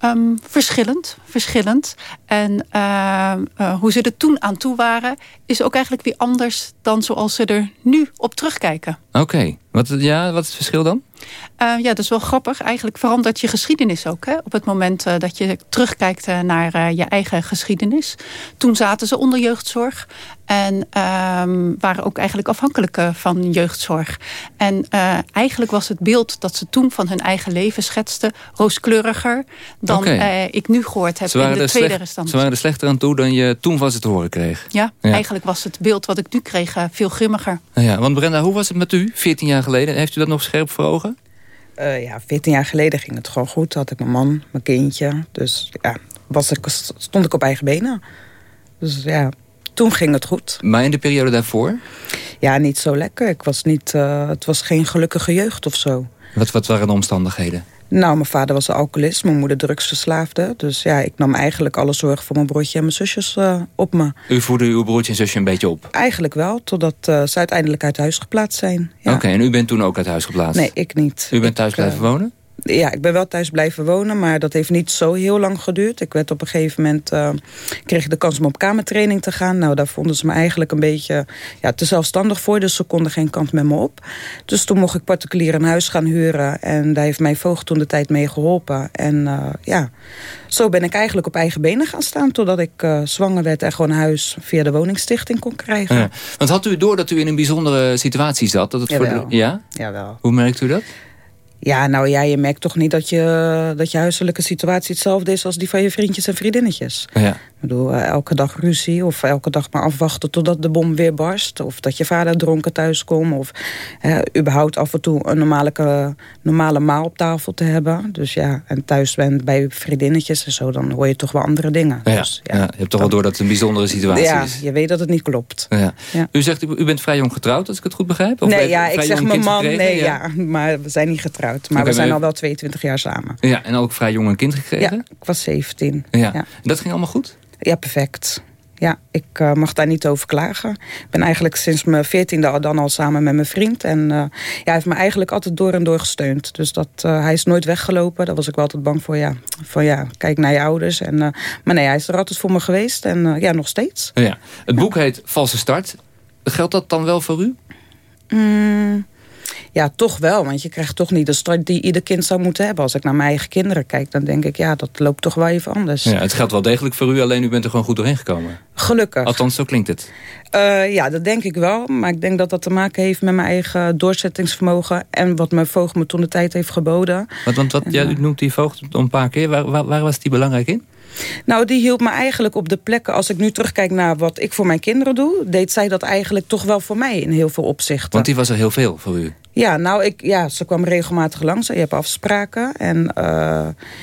Um, verschillend, verschillend. En uh, hoe ze er toen aan toe waren... is ook eigenlijk weer anders dan zoals ze er nu op terugkijken. Oké. Okay. Wat, ja, wat is het verschil dan? Uh, ja, dat is wel grappig. Eigenlijk verandert je geschiedenis ook. Hè? Op het moment uh, dat je terugkijkt uh, naar je eigen geschiedenis. Toen zaten ze onder jeugdzorg. En um, waren ook eigenlijk afhankelijk van jeugdzorg. En eigenlijk was het beeld dat ze toen van hun eigen leven schetsten... rooskleuriger dan okay. ik nu gehoord heb in de tweede restant. Ze waren er slechter aan toe dan je toen van ze te horen kreeg. Ja, ja. eigenlijk was het beeld wat ik nu kreeg veel grimmiger. Ja, want Brenda, hoe was het met u 14 jaar geleden? Heeft u dat nog scherp voor ogen? Uh, ja, 14 jaar geleden ging het gewoon goed. Had ik mijn man, mijn kindje. Dus ja, was ik, stond ik op eigen benen. Dus ja, toen ging het goed. Maar in de periode daarvoor? Ja, niet zo lekker. Ik was niet, uh, het was geen gelukkige jeugd of zo. Wat, wat waren de omstandigheden? Nou, mijn vader was alcoholist, mijn moeder drugsverslaafde. Dus ja, ik nam eigenlijk alle zorg voor mijn broertje en mijn zusjes uh, op me. U voerde uw broertje en zusje een beetje op? Eigenlijk wel, totdat uh, ze uiteindelijk uit huis geplaatst zijn. Ja. Oké, okay, en u bent toen ook uit huis geplaatst? Nee, ik niet. U bent thuis ik, blijven wonen? Ja, ik ben wel thuis blijven wonen, maar dat heeft niet zo heel lang geduurd. Ik werd op een gegeven moment, uh, kreeg ik de kans om op kamertraining te gaan. Nou, daar vonden ze me eigenlijk een beetje ja, te zelfstandig voor, dus ze konden geen kant met me op. Dus toen mocht ik particulier een huis gaan huren en daar heeft mijn voogd toen de tijd mee geholpen. En uh, ja, zo ben ik eigenlijk op eigen benen gaan staan, totdat ik uh, zwanger werd en gewoon een huis via de woningstichting kon krijgen. Ja. Want had u door dat u in een bijzondere situatie zat? Dat het Jawel. Voor de, ja? Jawel. Hoe merkt u dat? Ja, nou ja, je merkt toch niet dat je, dat je huiselijke situatie hetzelfde is... als die van je vriendjes en vriendinnetjes. Ja. Ik bedoel, elke dag ruzie of elke dag maar afwachten totdat de bom weer barst. Of dat je vader dronken thuis komt. Of eh, überhaupt af en toe een normale, normale maal op tafel te hebben. Dus ja, en thuis bent bij vriendinnetjes en zo, dan hoor je toch wel andere dingen. Ja, dus, ja, ja je hebt toch wel door dat het een bijzondere situatie ja, is. je weet dat het niet klopt. Ja. Ja. U zegt, u bent vrij jong getrouwd, als ik het goed begrijp? Of nee, ja, ik zeg mijn man, gekregen? nee, ja. maar we zijn niet getrouwd. Maar we zijn al wel 22 jaar samen. Ja, en ook vrij jong een kind gekregen? Ja, ik was 17. Ja. Dat ging allemaal goed? Ja, perfect. Ja, ik eh, mag daar niet over klagen. Ik ben eigenlijk sinds mijn veertiende al dan al samen met mijn vriend. En eh, ja, hij heeft me eigenlijk altijd door en door gesteund. Dus dat, eh, hij is nooit weggelopen. Daar was ik wel altijd bang voor. Ja, van ja, kijk naar je ouders. En, maar nee, hij is er altijd voor me geweest. En ja, nog steeds. Ja. Het boek heet Valse Start. Geldt dat dan wel voor u? Mm, ja, toch wel. Want je krijgt toch niet de start die ieder kind zou moeten hebben. Als ik naar mijn eigen kinderen kijk, dan denk ik... ja, dat loopt toch wel even anders. Ja, het geldt wel degelijk voor u, alleen u bent er gewoon goed doorheen gekomen. Gelukkig. Althans, zo klinkt het. Uh, ja, dat denk ik wel. Maar ik denk dat dat te maken heeft met mijn eigen doorzettingsvermogen... en wat mijn voogd me toen de tijd heeft geboden. Want, want wat, ja, u noemt die voogd een paar keer. Waar, waar, waar was die belangrijk in? Nou, die hielp me eigenlijk op de plekken... als ik nu terugkijk naar wat ik voor mijn kinderen doe... deed zij dat eigenlijk toch wel voor mij in heel veel opzichten. Want die was er heel veel voor u. Ja, nou, ik, ja, ze kwam regelmatig langs. Je hebt afspraken. En uh,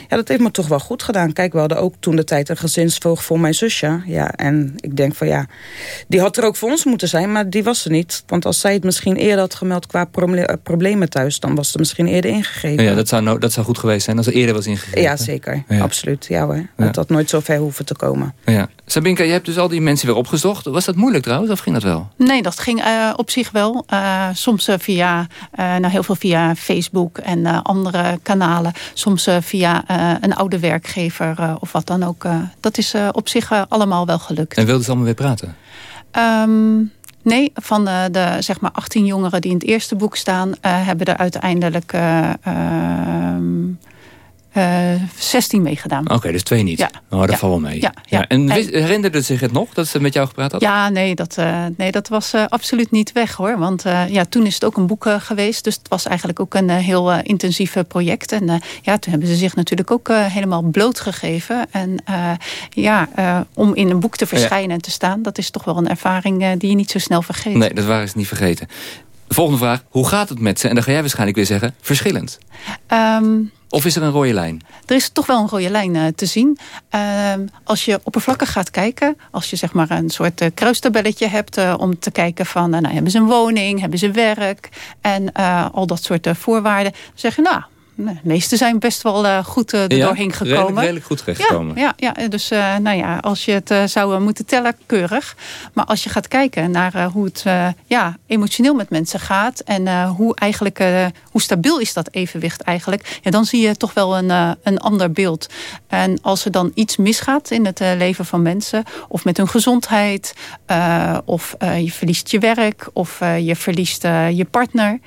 ja, dat heeft me toch wel goed gedaan. Kijk, we hadden ook toen de tijd een gezinsvoogd voor mijn zusje. Ja, en ik denk van ja, die had er ook voor ons moeten zijn, maar die was er niet. Want als zij het misschien eerder had gemeld qua proble problemen thuis... dan was het misschien eerder ingegeven. Ja, dat zou, nou, dat zou goed geweest zijn als er eerder was ingegeven. Ja, zeker. Ja. Absoluut. Ja hoor. Ja. Dat had nooit zo ver hoeven te komen. Ja. Sabinka, je hebt dus al die mensen weer opgezocht. Was dat moeilijk trouwens, of ging dat wel? Nee, dat ging uh, op zich wel. Uh, soms uh, via, nou heel veel via Facebook en andere kanalen. Soms via een oude werkgever of wat dan ook. dat is op zich allemaal wel gelukt. En wilden ze allemaal weer praten? Um, Nee, van de, de zeg maar 18 jongeren die in het eerste boek staan... Hebben er uiteindelijk uh, uh, ehm, uh, 16 meegedaan. Oké, dus twee niet. Ja. Oh, dat ja. valt wel mee. Ja, ja. En En- herinnerde zich het nog dat ze met jou gepraat had? Ja, nee, dat, eh, nee, dat was eh, absoluut niet weg hoor. Want eh, ja, toen is het ook een boek eh, geweest. Dus het was eigenlijk ook een eh, heel eh, intensief eh, project. En eh, ja, toen hebben ze zich natuurlijk ook eh, helemaal blootgegeven. En eh, ja, eh, om in een boek te verschijnen en te staan... dat is toch wel een ervaring eh, die je niet zo snel vergeet. Nee, dat waren ze niet vergeten. De volgende vraag, hoe gaat het met ze? En dan ga jij waarschijnlijk weer zeggen, verschillend. Ehm, Of is er een rode lijn? Er is toch wel een rode lijn eh, te zien. Ehm, als je oppervlakkig gaat kijken, als je zeg maar een soort eh, kruistabelletje hebt eh, om te kijken van, nou, hebben ze een woning, hebben ze werk en al dat soort voorwaarden, zeg je nou. De meeste zijn best wel eh, goed er Ja, doorheen gekomen. redelijk- redelijk goed terechtgekomen. Ja, ja, ja, dus eh, nou ja, als je het zou moeten tellen, keurig. Maar als je gaat kijken naar hoe het ja, emotioneel met mensen gaat... en hoe, eigenlijk, hoe stabiel is dat evenwicht eigenlijk... Ja, dan zie je toch wel een, een ander beeld. En als er dan iets misgaat in het leven van mensen... of met hun gezondheid, of je verliest je werk... of je verliest je partner,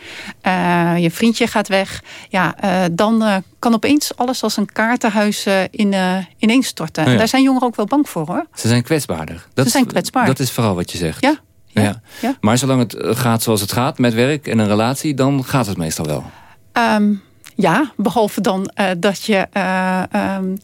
eh, je vriendje gaat weg... ja, eh, dan eh, kan opeens alles als een kaartenhuis in, ineenstorten. Oh ja. En daar zijn jongeren ook wel bang voor hoor. Ze zijn kwetsbaarder. Dat, Ze zijn kwetsbaar. Dat is vooral wat je zegt. Ja, ja. ja. Maar zolang het gaat zoals het gaat met werk en een relatie... dan gaat het meestal wel. Ehm, ja, behalve dan dat je... eh, ehm,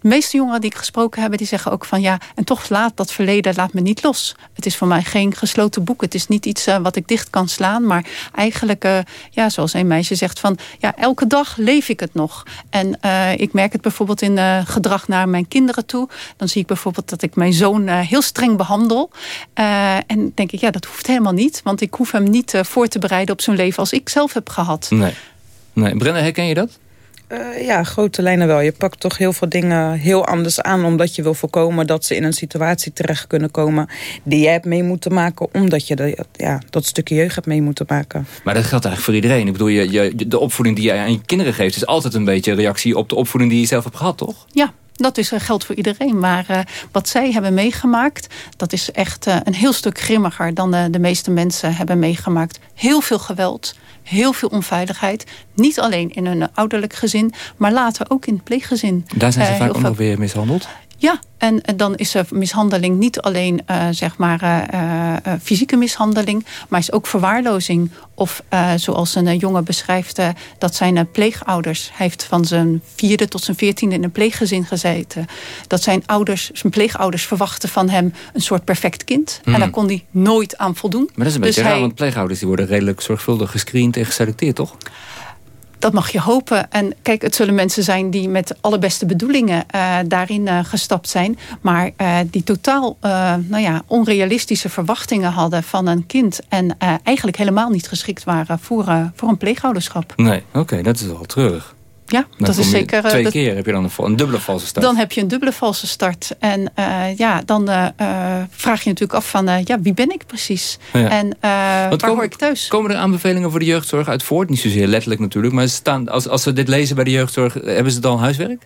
de meeste jongeren die ik gesproken heb, die zeggen ook van ja, en toch laat dat verleden laat me niet los. Het is voor mij geen gesloten boek. Het is niet iets eh, wat ik dicht kan slaan. Maar eigenlijk, eh, ja, zoals een meisje zegt van ja, elke dag leef ik het nog. En eh, ik merk het bijvoorbeeld in gedrag naar mijn kinderen toe. Dan zie ik bijvoorbeeld dat ik mijn zoon heel streng behandel. Eh, en denk ik, ja, dat hoeft helemaal niet. Want ik hoef hem niet voor te bereiden op zo'n leven als ik zelf heb gehad. Nee. nee. Herken je dat? Eh, ja, grote lijnen wel. Je pakt toch heel veel dingen heel anders aan... omdat je wil voorkomen dat ze in een situatie terecht kunnen komen... die jij hebt mee moeten maken... omdat je de, ja, dat stukje jeugd hebt mee moeten maken. Maar dat geldt eigenlijk voor iedereen. Ik bedoel, je, je, de opvoeding die je aan je kinderen geeft... is altijd een beetje een reactie op de opvoeding die je zelf hebt gehad, toch? Ja, dat is, eh, geldt voor iedereen. Maar eh, wat zij hebben meegemaakt... dat is echt eh, een heel stuk grimmiger... dan eh, de meeste mensen hebben meegemaakt. Heel veel geweld, heel veel onveiligheid. Niet alleen in hun ouderlijk gezin... maar later ook in het pleeggezin. Daar zijn ze Eh, vaak ook nog weer mishandeld. Ja, en, en dan is er mishandeling niet alleen eh, zeg maar, eh, eh, eh, fysieke mishandeling, maar is ook verwaarlozing. Of eh, zoals een eh, jongen beschrijft, eh, dat zijn eh, pleegouders. Hij heeft van zijn vierde tot zijn veertiende in een pleeggezin gezeten. Dat zijn ouders, zijn pleegouders verwachten van hem een soort perfect kind. Hmm. En daar kon hij nooit aan voldoen. Maar dat is een Dus beetje raar, hij- want pleegouders die worden redelijk zorgvuldig gescreend en geselecteerd, toch? Dat mag je hopen. En kijk, het zullen mensen zijn die met alle beste bedoelingen eh, daarin eh, gestapt zijn. Maar eh, die totaal nou ja, onrealistische verwachtingen hadden van een kind. En eigenlijk helemaal niet geschikt waren voor, voor een pleegouderschap. Nee, oké, dat is wel treurig. Ja, Dan dat is zeker... eh, Twee dat- keer heb je dan een, een dubbele valse start. Dan heb je een dubbele valse start. En eh, ja, dan eh, vraag je natuurlijk af van... ja, wie ben ik precies? Ja. En waar hoor ik thuis? Komen er aanbevelingen voor de jeugdzorg uit voort? Niet zozeer letterlijk natuurlijk, maar staan, als, als ze dit lezen bij de jeugdzorg, hebben ze dan huiswerk?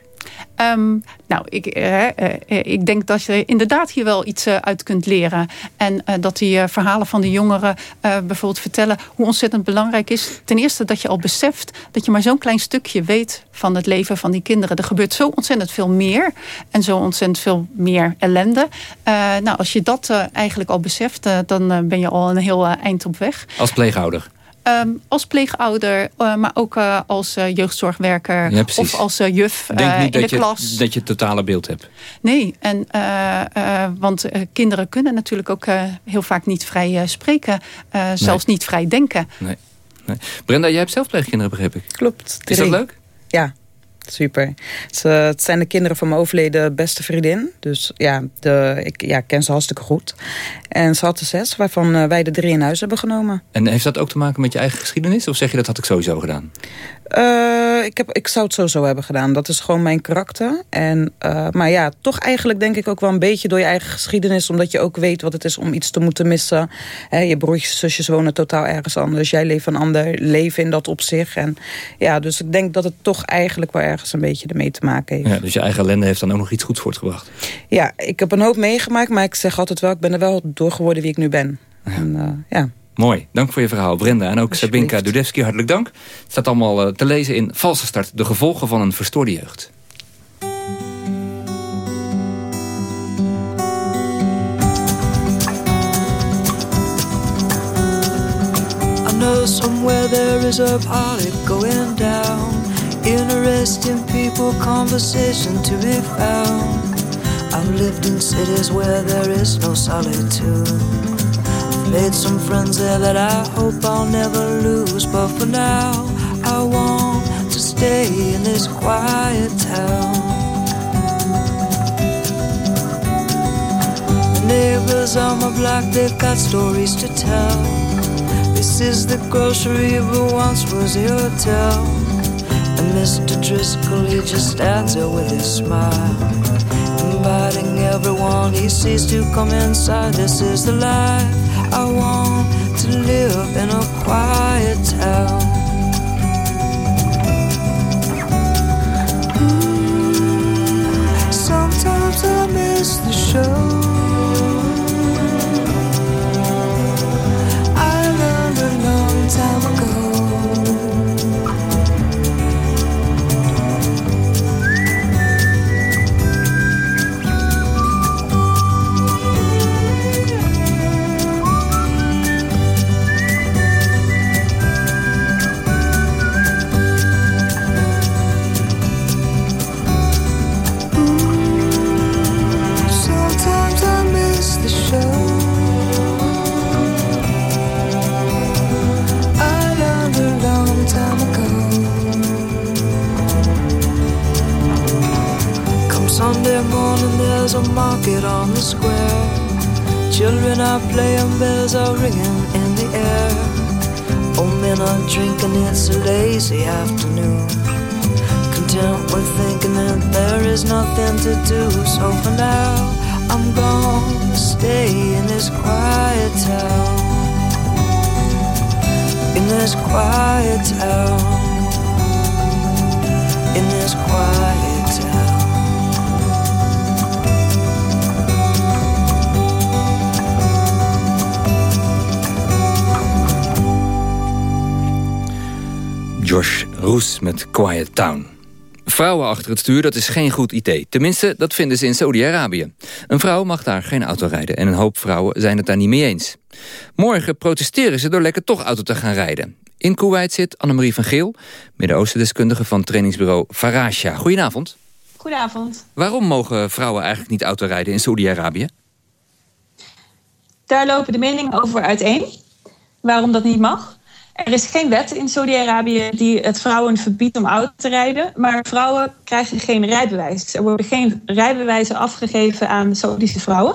Ehm, nou, ik, eh, eh, eh, ik denk dat je inderdaad hier wel iets uit kunt leren. En dat die verhalen van de jongeren bijvoorbeeld vertellen hoe ontzettend belangrijk is. Ten eerste dat je al beseft dat je maar zo'n klein stukje weet van het leven van die kinderen. Er gebeurt zo ontzettend veel meer en zo ontzettend veel meer ellende. Nou, als je dat eigenlijk al beseft, dan ben je al een heel eind op weg. Als pleegouder? Ehm, als pleegouder, eh, maar ook eh, als eh, jeugdzorgwerker Ja, of als eh, juf Denk niet in dat de je, klas. dat je het totale beeld hebt. Nee, en, eh, eh, want eh, kinderen kunnen natuurlijk ook eh, heel vaak niet vrij eh, spreken. eh, zelfs niet vrij denken. Nee. nee. Brenda, jij hebt zelf pleegkinderen, begreep ik. Klopt. Is dat leuk? Ja, super. Het zijn de kinderen van mijn overleden beste vriendin. Dus ja, de, ik ja, ken ze hartstikke goed. En ze had zes, waarvan eh, wij de drie in huis hebben genomen. En heeft dat ook te maken met je eigen geschiedenis? Of zeg je dat had ik sowieso gedaan? Eh, ik, heb, ik zou het sowieso hebben gedaan. Dat is gewoon mijn karakter. En, eh, maar ja, toch eigenlijk denk ik ook wel een beetje door je eigen geschiedenis. Omdat je ook weet wat het is om iets te moeten missen. Je broertjes en zusjes wonen totaal ergens anders. Jij leeft een ander leven in dat opzicht. En ja, dus ik denk dat het toch eigenlijk wel ergens een beetje ermee te maken heeft. Ja, dus je eigen ellende heeft dan ook nog iets goeds voortgebracht. Ja, ik heb een hoop meegemaakt. Maar ik zeg altijd wel, ik ben er wel door geworden wie ik nu ben. En, eh, ja. Mooi, dank voor je verhaal Brenda. En ook Sabinka Dudevski, hartelijk dank. Het staat allemaal eh, te lezen in Valse Start. De gevolgen van een verstoorde jeugd. I know somewhere there is a party going down. Interesting people, conversation to be found. I've lived in cities where there is no solitude. Made some friends there that I hope I'll never lose. But for now, I want to stay in this quiet town. The neighbors on my block, they've got stories to tell. This is the grocery, but once was a hotel. And Mr. Driscoll, he just stands there with his smile. Inviting everyone he sees to come inside. This is the life I want to live in a quiet town. Mm, Sometimes I miss the show. Sunday morning, there's a market on the square. Children are playing, bells are ringing in the air. Old men are drinking, it's a lazy afternoon. Content with thinking that there is nothing to do. So for now, I'm gonna stay in this quiet town. In this quiet town. In this quiet Josh Roes met Quiet Town. Vrouwen achter het stuur, dat is geen goed idee. Tenminste, dat vinden ze in Saudi-Arabië. Een vrouw mag daar geen auto rijden en een hoop vrouwen zijn het daar niet mee eens. Morgen protesteren ze door lekker toch auto te gaan rijden. In Kuwait zit Annemarie van Geel, Midden-Oosten-deskundige van trainingsbureau Farasha. Goedenavond. Goedenavond. Waarom mogen vrouwen eigenlijk niet auto rijden in Saudi-Arabië? Daar lopen de meningen over uiteen. Waarom dat niet mag. Er is geen wet in Saudi-Arabië die het vrouwen verbiedt om auto te rijden. Maar vrouwen krijgen geen rijbewijs. Er worden geen rijbewijzen afgegeven aan Saudische vrouwen.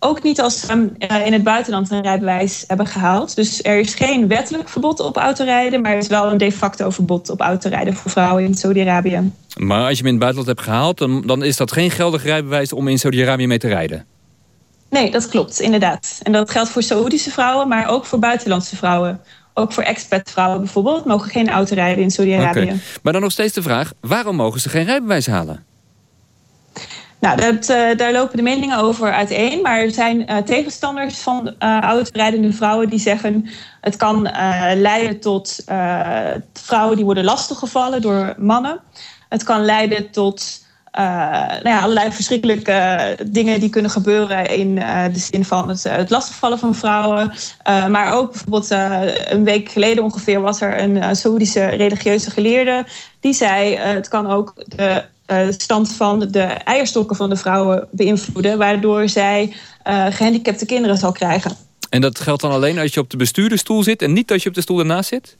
Ook niet als ze eh, in het buitenland een rijbewijs hebben gehaald. Dus er is geen wettelijk verbod op autorijden. Maar er is wel een de facto verbod op autorijden voor vrouwen in Saudi-Arabië. Maar als je hem in het buitenland hebt gehaald... dan, dan is dat geen geldig rijbewijs om in Saudi-Arabië mee te rijden. Nee, dat klopt, inderdaad. En dat geldt voor Saoedische vrouwen, maar ook voor buitenlandse vrouwen. Ook voor expatvrouwen bijvoorbeeld mogen geen auto rijden in Saudi-Arabië. Maar dan nog steeds de vraag, waarom mogen ze geen rijbewijs halen? Nou, dat, eh, daar lopen de meningen over uiteen. Maar er zijn eh, tegenstanders van uh, autorijdende vrouwen die zeggen... het kan eh, leiden tot eh, vrouwen die worden lastiggevallen door mannen. Het kan leiden tot eh, nou ja, allerlei verschrikkelijke eh, dingen die kunnen gebeuren... in eh, de zin van het, het lastigvallen van vrouwen. Maar ook bijvoorbeeld een week geleden ongeveer... was er een uh, Saoedische religieuze geleerde... die zei het kan ook de uh, stand van de eierstokken van de vrouwen beïnvloeden... waardoor zij uh, gehandicapte kinderen zal krijgen. En dat geldt dan alleen als je op de bestuurdersstoel zit... en niet als je op de stoel ernaast zit?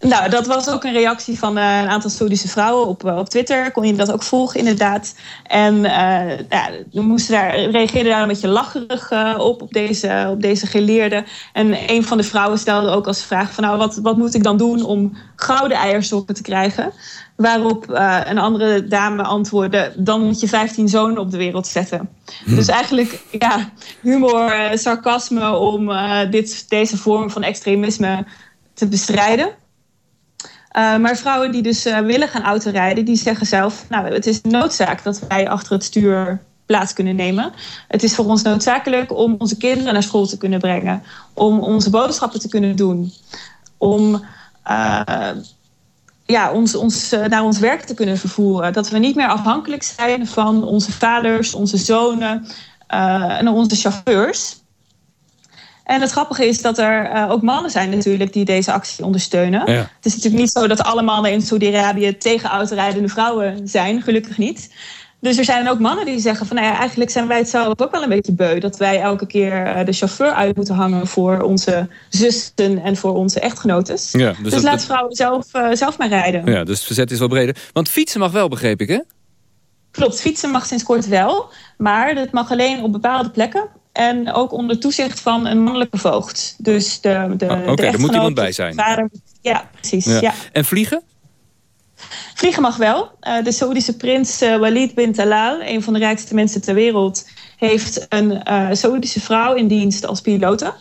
Nou, dat was ook een reactie van uh, een aantal Saoedische vrouwen op, uh, op Twitter. Kon je dat ook volgen, inderdaad. En uh, ja, we moesten daar, reageerden daar een beetje lacherig op, op deze, op deze geleerde. En een van de vrouwen stelde ook als vraag van... nou, wat, wat moet ik dan doen om gouden eierstokken te krijgen? Waarop een andere dame antwoordde... dan moet je 15 zonen op de wereld zetten. Hm. Dus eigenlijk, ja, humor, sarcasme om dit, deze vorm van extremisme te bestrijden. Uh, maar vrouwen die dus uh, willen gaan autorijden, die zeggen zelf... nou, het is noodzaak dat wij achter het stuur plaats kunnen nemen. Het is voor ons noodzakelijk om onze kinderen naar school te kunnen brengen. Om onze boodschappen te kunnen doen. Om uh, ja, ons, ons, naar ons werk te kunnen vervoeren. Dat we niet meer afhankelijk zijn van onze vaders, onze zonen en onze chauffeurs. En het grappige is dat er uh, ook mannen zijn natuurlijk die deze actie ondersteunen. Ja. Het is natuurlijk niet zo dat alle mannen in Saudi-Arabië tegen autorijdende vrouwen zijn, gelukkig niet. Dus er zijn ook mannen die zeggen van nou ja, eigenlijk zijn wij het zelf ook wel een beetje beu. Dat wij elke keer uh, de chauffeur uit moeten hangen voor onze zussen en voor onze echtgenotes. Ja, dus dus laat vrouwen zelf, uh, zelf maar rijden. Ja, dus het verzet is wel breder. Want fietsen mag wel, begreep ik hè? Klopt, fietsen mag sinds kort wel. Maar dat mag alleen op bepaalde plekken. En ook onder toezicht van een mannelijke voogd. Dus de, de, oh, Oké, okay, er moet iemand bij zijn. Vader, ja, precies. Ja. Ja. En vliegen? Vliegen mag wel. Uh, de Saoedische prins uh, Walid bin Talal, een van de rijkste mensen ter wereld, heeft een uh, Saoedische vrouw in dienst als pilote.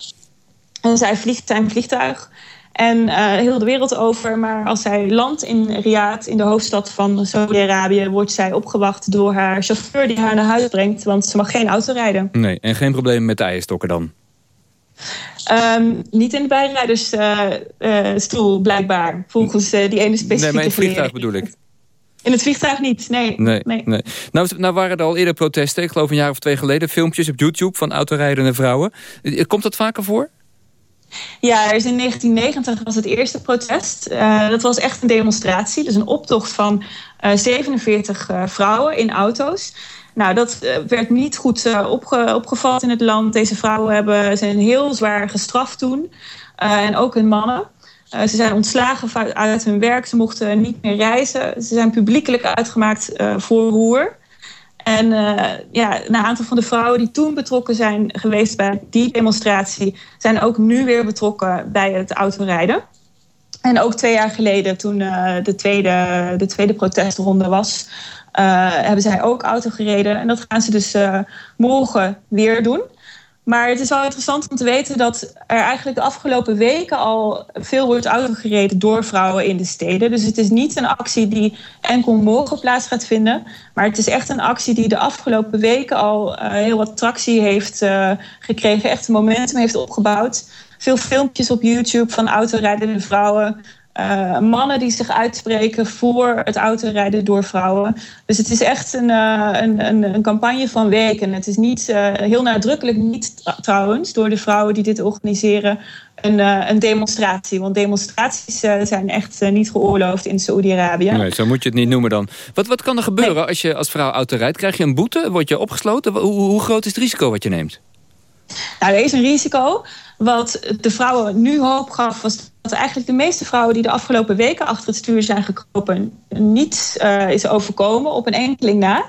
En zij vliegt zijn vliegtuig en heel de wereld over. Maar als zij landt in Riyadh, in de hoofdstad van Saudi-Arabië, wordt zij opgewacht door haar chauffeur die haar naar huis brengt, want ze mag geen auto rijden. Nee, en geen probleem met de eierstokken dan? Um, niet in de bijrijdersstoel, uh, uh, blijkbaar. Volgens uh, die ene specifieke Nee, maar in het vliegtuig bedoel ik. In het vliegtuig niet, nee. Nee, nee. nee. Nou, nou waren er al eerder protesten, ik geloof een jaar of twee geleden... filmpjes op YouTube van autorijdende vrouwen. Komt dat vaker voor? Ja, is in 1990 was het eerste protest. Uh, dat was echt een demonstratie. Dus een optocht van uh, 47 uh, vrouwen in auto's. Nou, dat uh, werd niet goed uh, opge opgevat in het land. Deze vrouwen hebben, zijn heel zwaar gestraft toen. Uh, en ook hun mannen. ze zijn ontslagen uit hun werk. Ze mochten niet meer reizen. Ze zijn publiekelijk uitgemaakt voor roer. En ja, een aantal van de vrouwen die toen betrokken zijn geweest bij die demonstratie... zijn ook nu weer betrokken bij het autorijden. En ook twee jaar geleden, toen de, tweede, de tweede protestronde was... Uh, hebben zij ook auto gereden. En dat gaan ze dus morgen weer doen. Maar het is wel interessant om te weten dat er eigenlijk de afgelopen weken al veel wordt auto gereden door vrouwen in de steden. Dus het is niet een actie die enkel morgen plaats gaat vinden. Maar het is echt een actie die de afgelopen weken al uh, heel wat tractie heeft uh, gekregen. Echt momentum heeft opgebouwd. Veel filmpjes op YouTube van autorijdende vrouwen. Uh, mannen die zich uitspreken voor het autorijden door vrouwen. Dus het is echt een, uh, een, een, een, campagne van weken. Het is niet uh, heel nadrukkelijk niet trouwens door de vrouwen die dit organiseren een, een demonstratie. Want demonstraties zijn echt niet geoorloofd in Saoedi-Arabië. Nee, zo moet je het niet noemen dan. Wat, wat kan er gebeuren nee. als je als vrouw auto rijdt? Krijg je een boete? Word je opgesloten? Hoe, hoe groot is het risico wat je neemt? Nou, er is een risico. Wat de vrouwen nu hoop gaf, was dat eigenlijk de meeste vrouwen die de afgelopen weken achter het stuur zijn gekropen, niet uh, is overkomen op een enkeling na.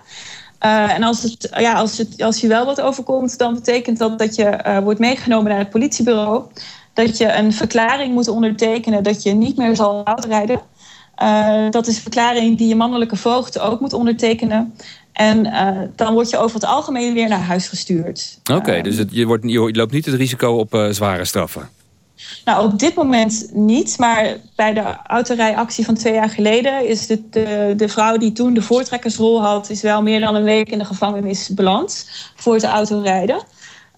Uh, en als, het, ja, als, het, als je wel wat overkomt, dan betekent dat dat je uh, wordt meegenomen naar het politiebureau. Dat je een verklaring moet ondertekenen dat je niet meer zal uitrijden. Uh, dat is een verklaring die je mannelijke voogd ook moet ondertekenen. En uh, dan word je over het algemeen weer naar huis gestuurd. Oké, okay, uh, dus het, je, wordt, je, loopt niet het risico op zware straffen? Nou, op dit moment niet. Maar bij de autorijactie van twee jaar geleden... is de, de, de vrouw die toen de voortrekkersrol had... is wel meer dan een week in de gevangenis beland voor het autorijden.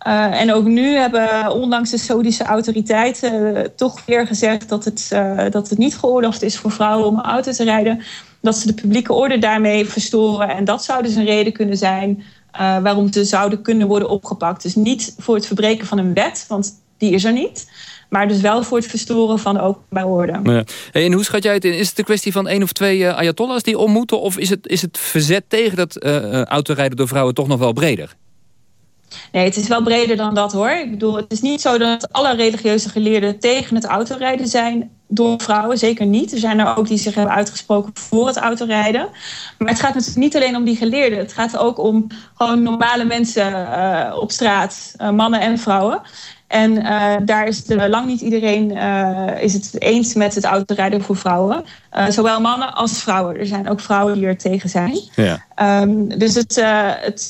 Uh, en ook nu hebben ondanks de Saudische autoriteiten uh, toch weer gezegd dat het, uh, dat het niet geoorloofd is voor vrouwen om een auto te rijden. Dat ze de publieke orde daarmee verstoren. En dat zou dus een reden kunnen zijn waarom ze zouden kunnen worden opgepakt. Dus niet voor het verbreken van een wet, want die is er niet. Maar dus wel voor het verstoren van openbare orde. Ja. En hoe schat jij het in? Is het een kwestie van één of twee ayatollahs die om moeten? Of is het, is het verzet tegen dat autorijden door vrouwen toch nog wel breder? Nee, het is wel breder dan dat hoor. Ik bedoel, het is niet zo dat alle religieuze geleerden tegen het autorijden zijn door vrouwen. Zeker niet. Er zijn er ook die zich hebben uitgesproken voor het autorijden. Maar het gaat natuurlijk niet alleen om die geleerden. Het gaat ook om gewoon normale mensen uh, op straat, uh, mannen en vrouwen. En uh, daar is de, lang niet iedereen uh, is het eens met het autorijden voor vrouwen. Uh, zowel mannen als vrouwen. Er zijn ook vrouwen die er tegen zijn. Ja. Um, dus het, het,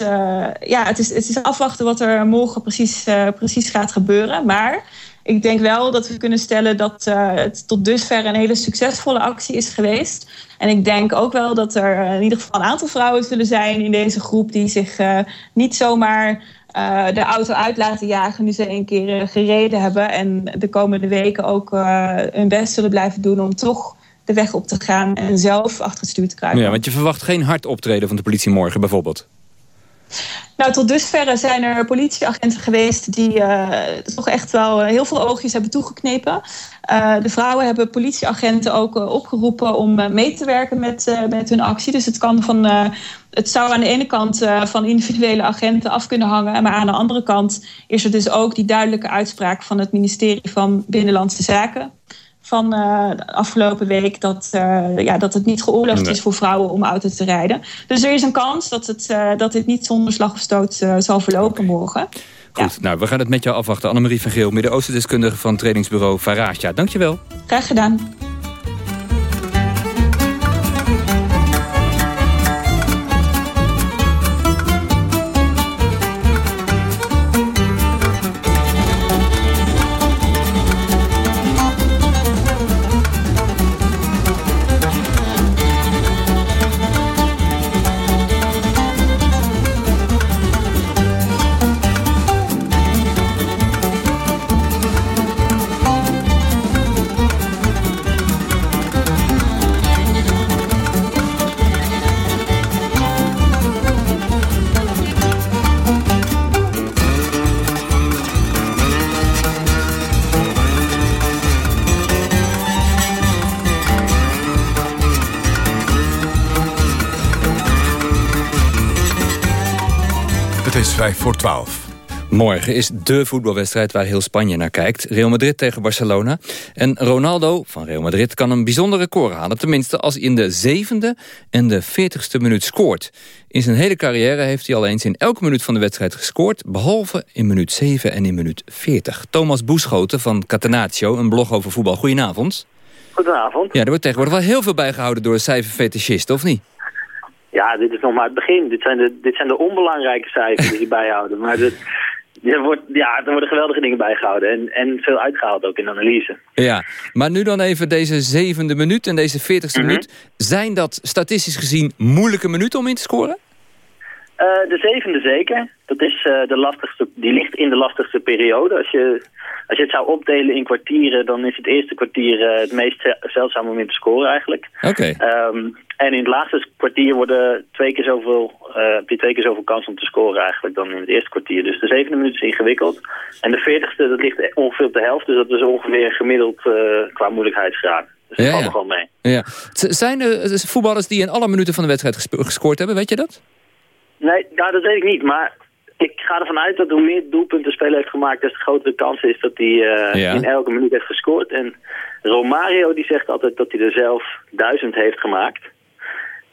ja, het, is, het is afwachten wat er morgen precies, precies gaat gebeuren. Maar ik denk wel dat we kunnen stellen dat uh, het tot dusver een hele succesvolle actie is geweest. En ik denk ook wel dat er in ieder geval een aantal vrouwen zullen zijn in deze groep die zich uh, niet zomaar uh, de auto uit laten jagen nu ze een keer gereden hebben. En de komende weken ook hun best zullen blijven doen om toch de weg op te gaan en zelf achter het stuur te kruipen. Ja, want je verwacht geen hard optreden van de politie morgen bijvoorbeeld. Nou, tot dusverre zijn er politieagenten geweest die uh, toch echt wel heel veel oogjes hebben toegeknepen. Uh, de vrouwen hebben politieagenten ook opgeroepen om mee te werken met, met hun actie. Dus het, kan van, het zou aan de ene kant van individuele agenten af kunnen hangen. Maar aan de andere kant is er dus ook die duidelijke uitspraak van het ministerie van Binnenlandse Zaken van uh, de afgelopen week dat, uh, ja, dat het niet geoorloofd nee. is voor vrouwen om auto te rijden. Dus er is een kans dat, het, uh, dat dit niet zonder slag of stoot zal verlopen okay. morgen. Goed, ja. nou, we gaan het met jou afwachten. Annemarie van Geel, Midden-Oosten-deskundige van trainingsbureau Varasia. Dankjewel. Graag gedaan. Voor 12. Morgen is de voetbalwedstrijd waar heel Spanje naar kijkt. Real Madrid tegen Barcelona. En Ronaldo van Real Madrid kan een bijzonder record halen. Tenminste als hij in de zevende en de veertigste minuut scoort. In zijn hele carrière heeft hij al eens in elke minuut van de wedstrijd gescoord. Behalve in minuut 7 en in minuut 40. Thomas Boeschoten van Catenaccio, een blog over voetbal. Goedenavond. Goedenavond. Ja, er wordt tegenwoordig wel heel veel bijgehouden door cijferfetischisten, of niet? Ja, dit is nog maar het begin. Dit zijn de, dit zijn de onbelangrijke cijfers die je bijhouden. Maar dit, er, wordt, ja, er worden geweldige dingen bijgehouden. En, en veel uitgehaald ook in analyse. Ja, maar nu dan even deze zevende minuut en deze veertigste mm -hmm. minuut. Zijn dat statistisch gezien moeilijke minuten om in te scoren? Uh, de zevende zeker. Dat is, uh, de lastigste, die ligt in de lastigste periode. Als je, als je het zou opdelen in kwartieren, dan is het eerste kwartier uh, het meest zeldzame om in te scoren eigenlijk. Oké. Okay. Um, en in het laatste kwartier worden twee keer zoveel, heb je twee keer zoveel kans om te scoren eigenlijk dan in het eerste kwartier. Dus de zevende minuut is ingewikkeld. En de veertigste, dat ligt ongeveer op de helft. Dus dat is ongeveer gemiddeld qua moeilijkheidsgraad. Dus dat ja, valt ja. gewoon mee. Ja. Zijn er voetballers die in alle minuten van de wedstrijd gescoord hebben, weet je dat? Nee, nou, dat weet ik niet. Maar ik ga ervan uit dat hoe meer doelpunten speler heeft gemaakt... des te grotere kans is dat hij uh, ja. in elke minuut heeft gescoord. En Romario die zegt altijd dat hij er zelf duizend heeft gemaakt.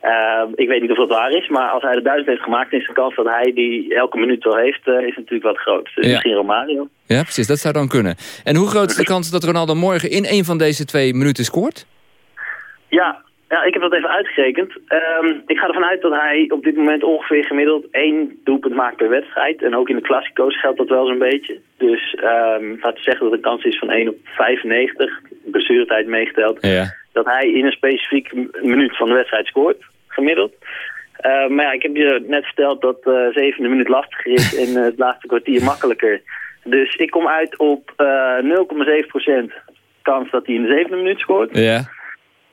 Uh, ik weet niet of dat waar is, maar als hij er duizend heeft gemaakt... is de kans dat hij die elke minuut wel heeft, uh, is natuurlijk wat groot. Dus Ja. misschien Romario. Ja, precies. Dat zou dan kunnen. En hoe groot is de kans dat Ronaldo morgen in een van deze twee minuten scoort? Ja, ja, ik heb dat even uitgerekend. Um, ik ga ervan uit dat hij op dit moment ongeveer gemiddeld één doelpunt maakt per wedstrijd. En ook in de Classico's geldt dat wel zo'n beetje. Dus um, laten we zeggen dat de kans is van 1 op 95, blessuretijd meegeteld. Ja. Dat hij in een specifiek minuut van de wedstrijd scoort, gemiddeld. Uh, maar ja, ik heb je net verteld dat uh, zevende minuut lastiger is en uh, het laatste kwartier makkelijker. Dus ik kom uit op uh, 0,7% kans dat hij in de zevende minuut scoort. Ja.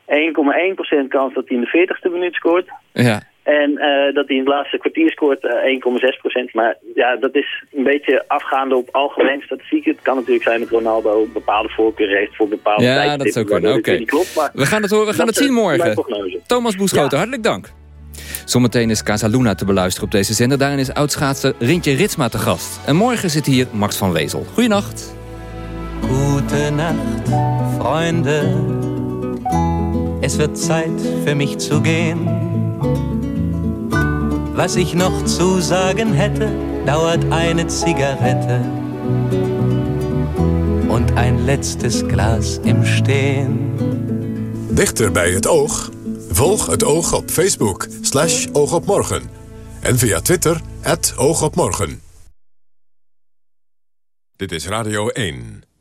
1,1% kans dat hij in de 40ste minuut scoort. Ja. En uh, dat hij in het laatste kwartier scoort uh, 1,6%. Maar ja, dat is een beetje afgaande op algemene statistieken. Het kan natuurlijk zijn dat Ronaldo bepaalde voorkeur heeft voor bepaalde Ja, tijdstippen, dat zou kunnen. Oké. We gaan het horen, we gaan dat het zien morgen. Thomas Boeschoten, hartelijk dank. Zometeen is Casa Luna te beluisteren op deze zender. Daarin is oudschaatser Rintje Ritsma te gast. En morgen zit hier Max van Wezel. Goeienacht. Gute Nacht, Freunde. Es wird Zeit für mich zu gehen. Was ich noch zu sagen hätte, dauert eine Zigarette und ein letztes Glas im Stehen. Dichter bij het oog? Volg het oog op Facebook, slash oogopmorgen. En via Twitter, het oogopmorgen. Dit is Radio 1.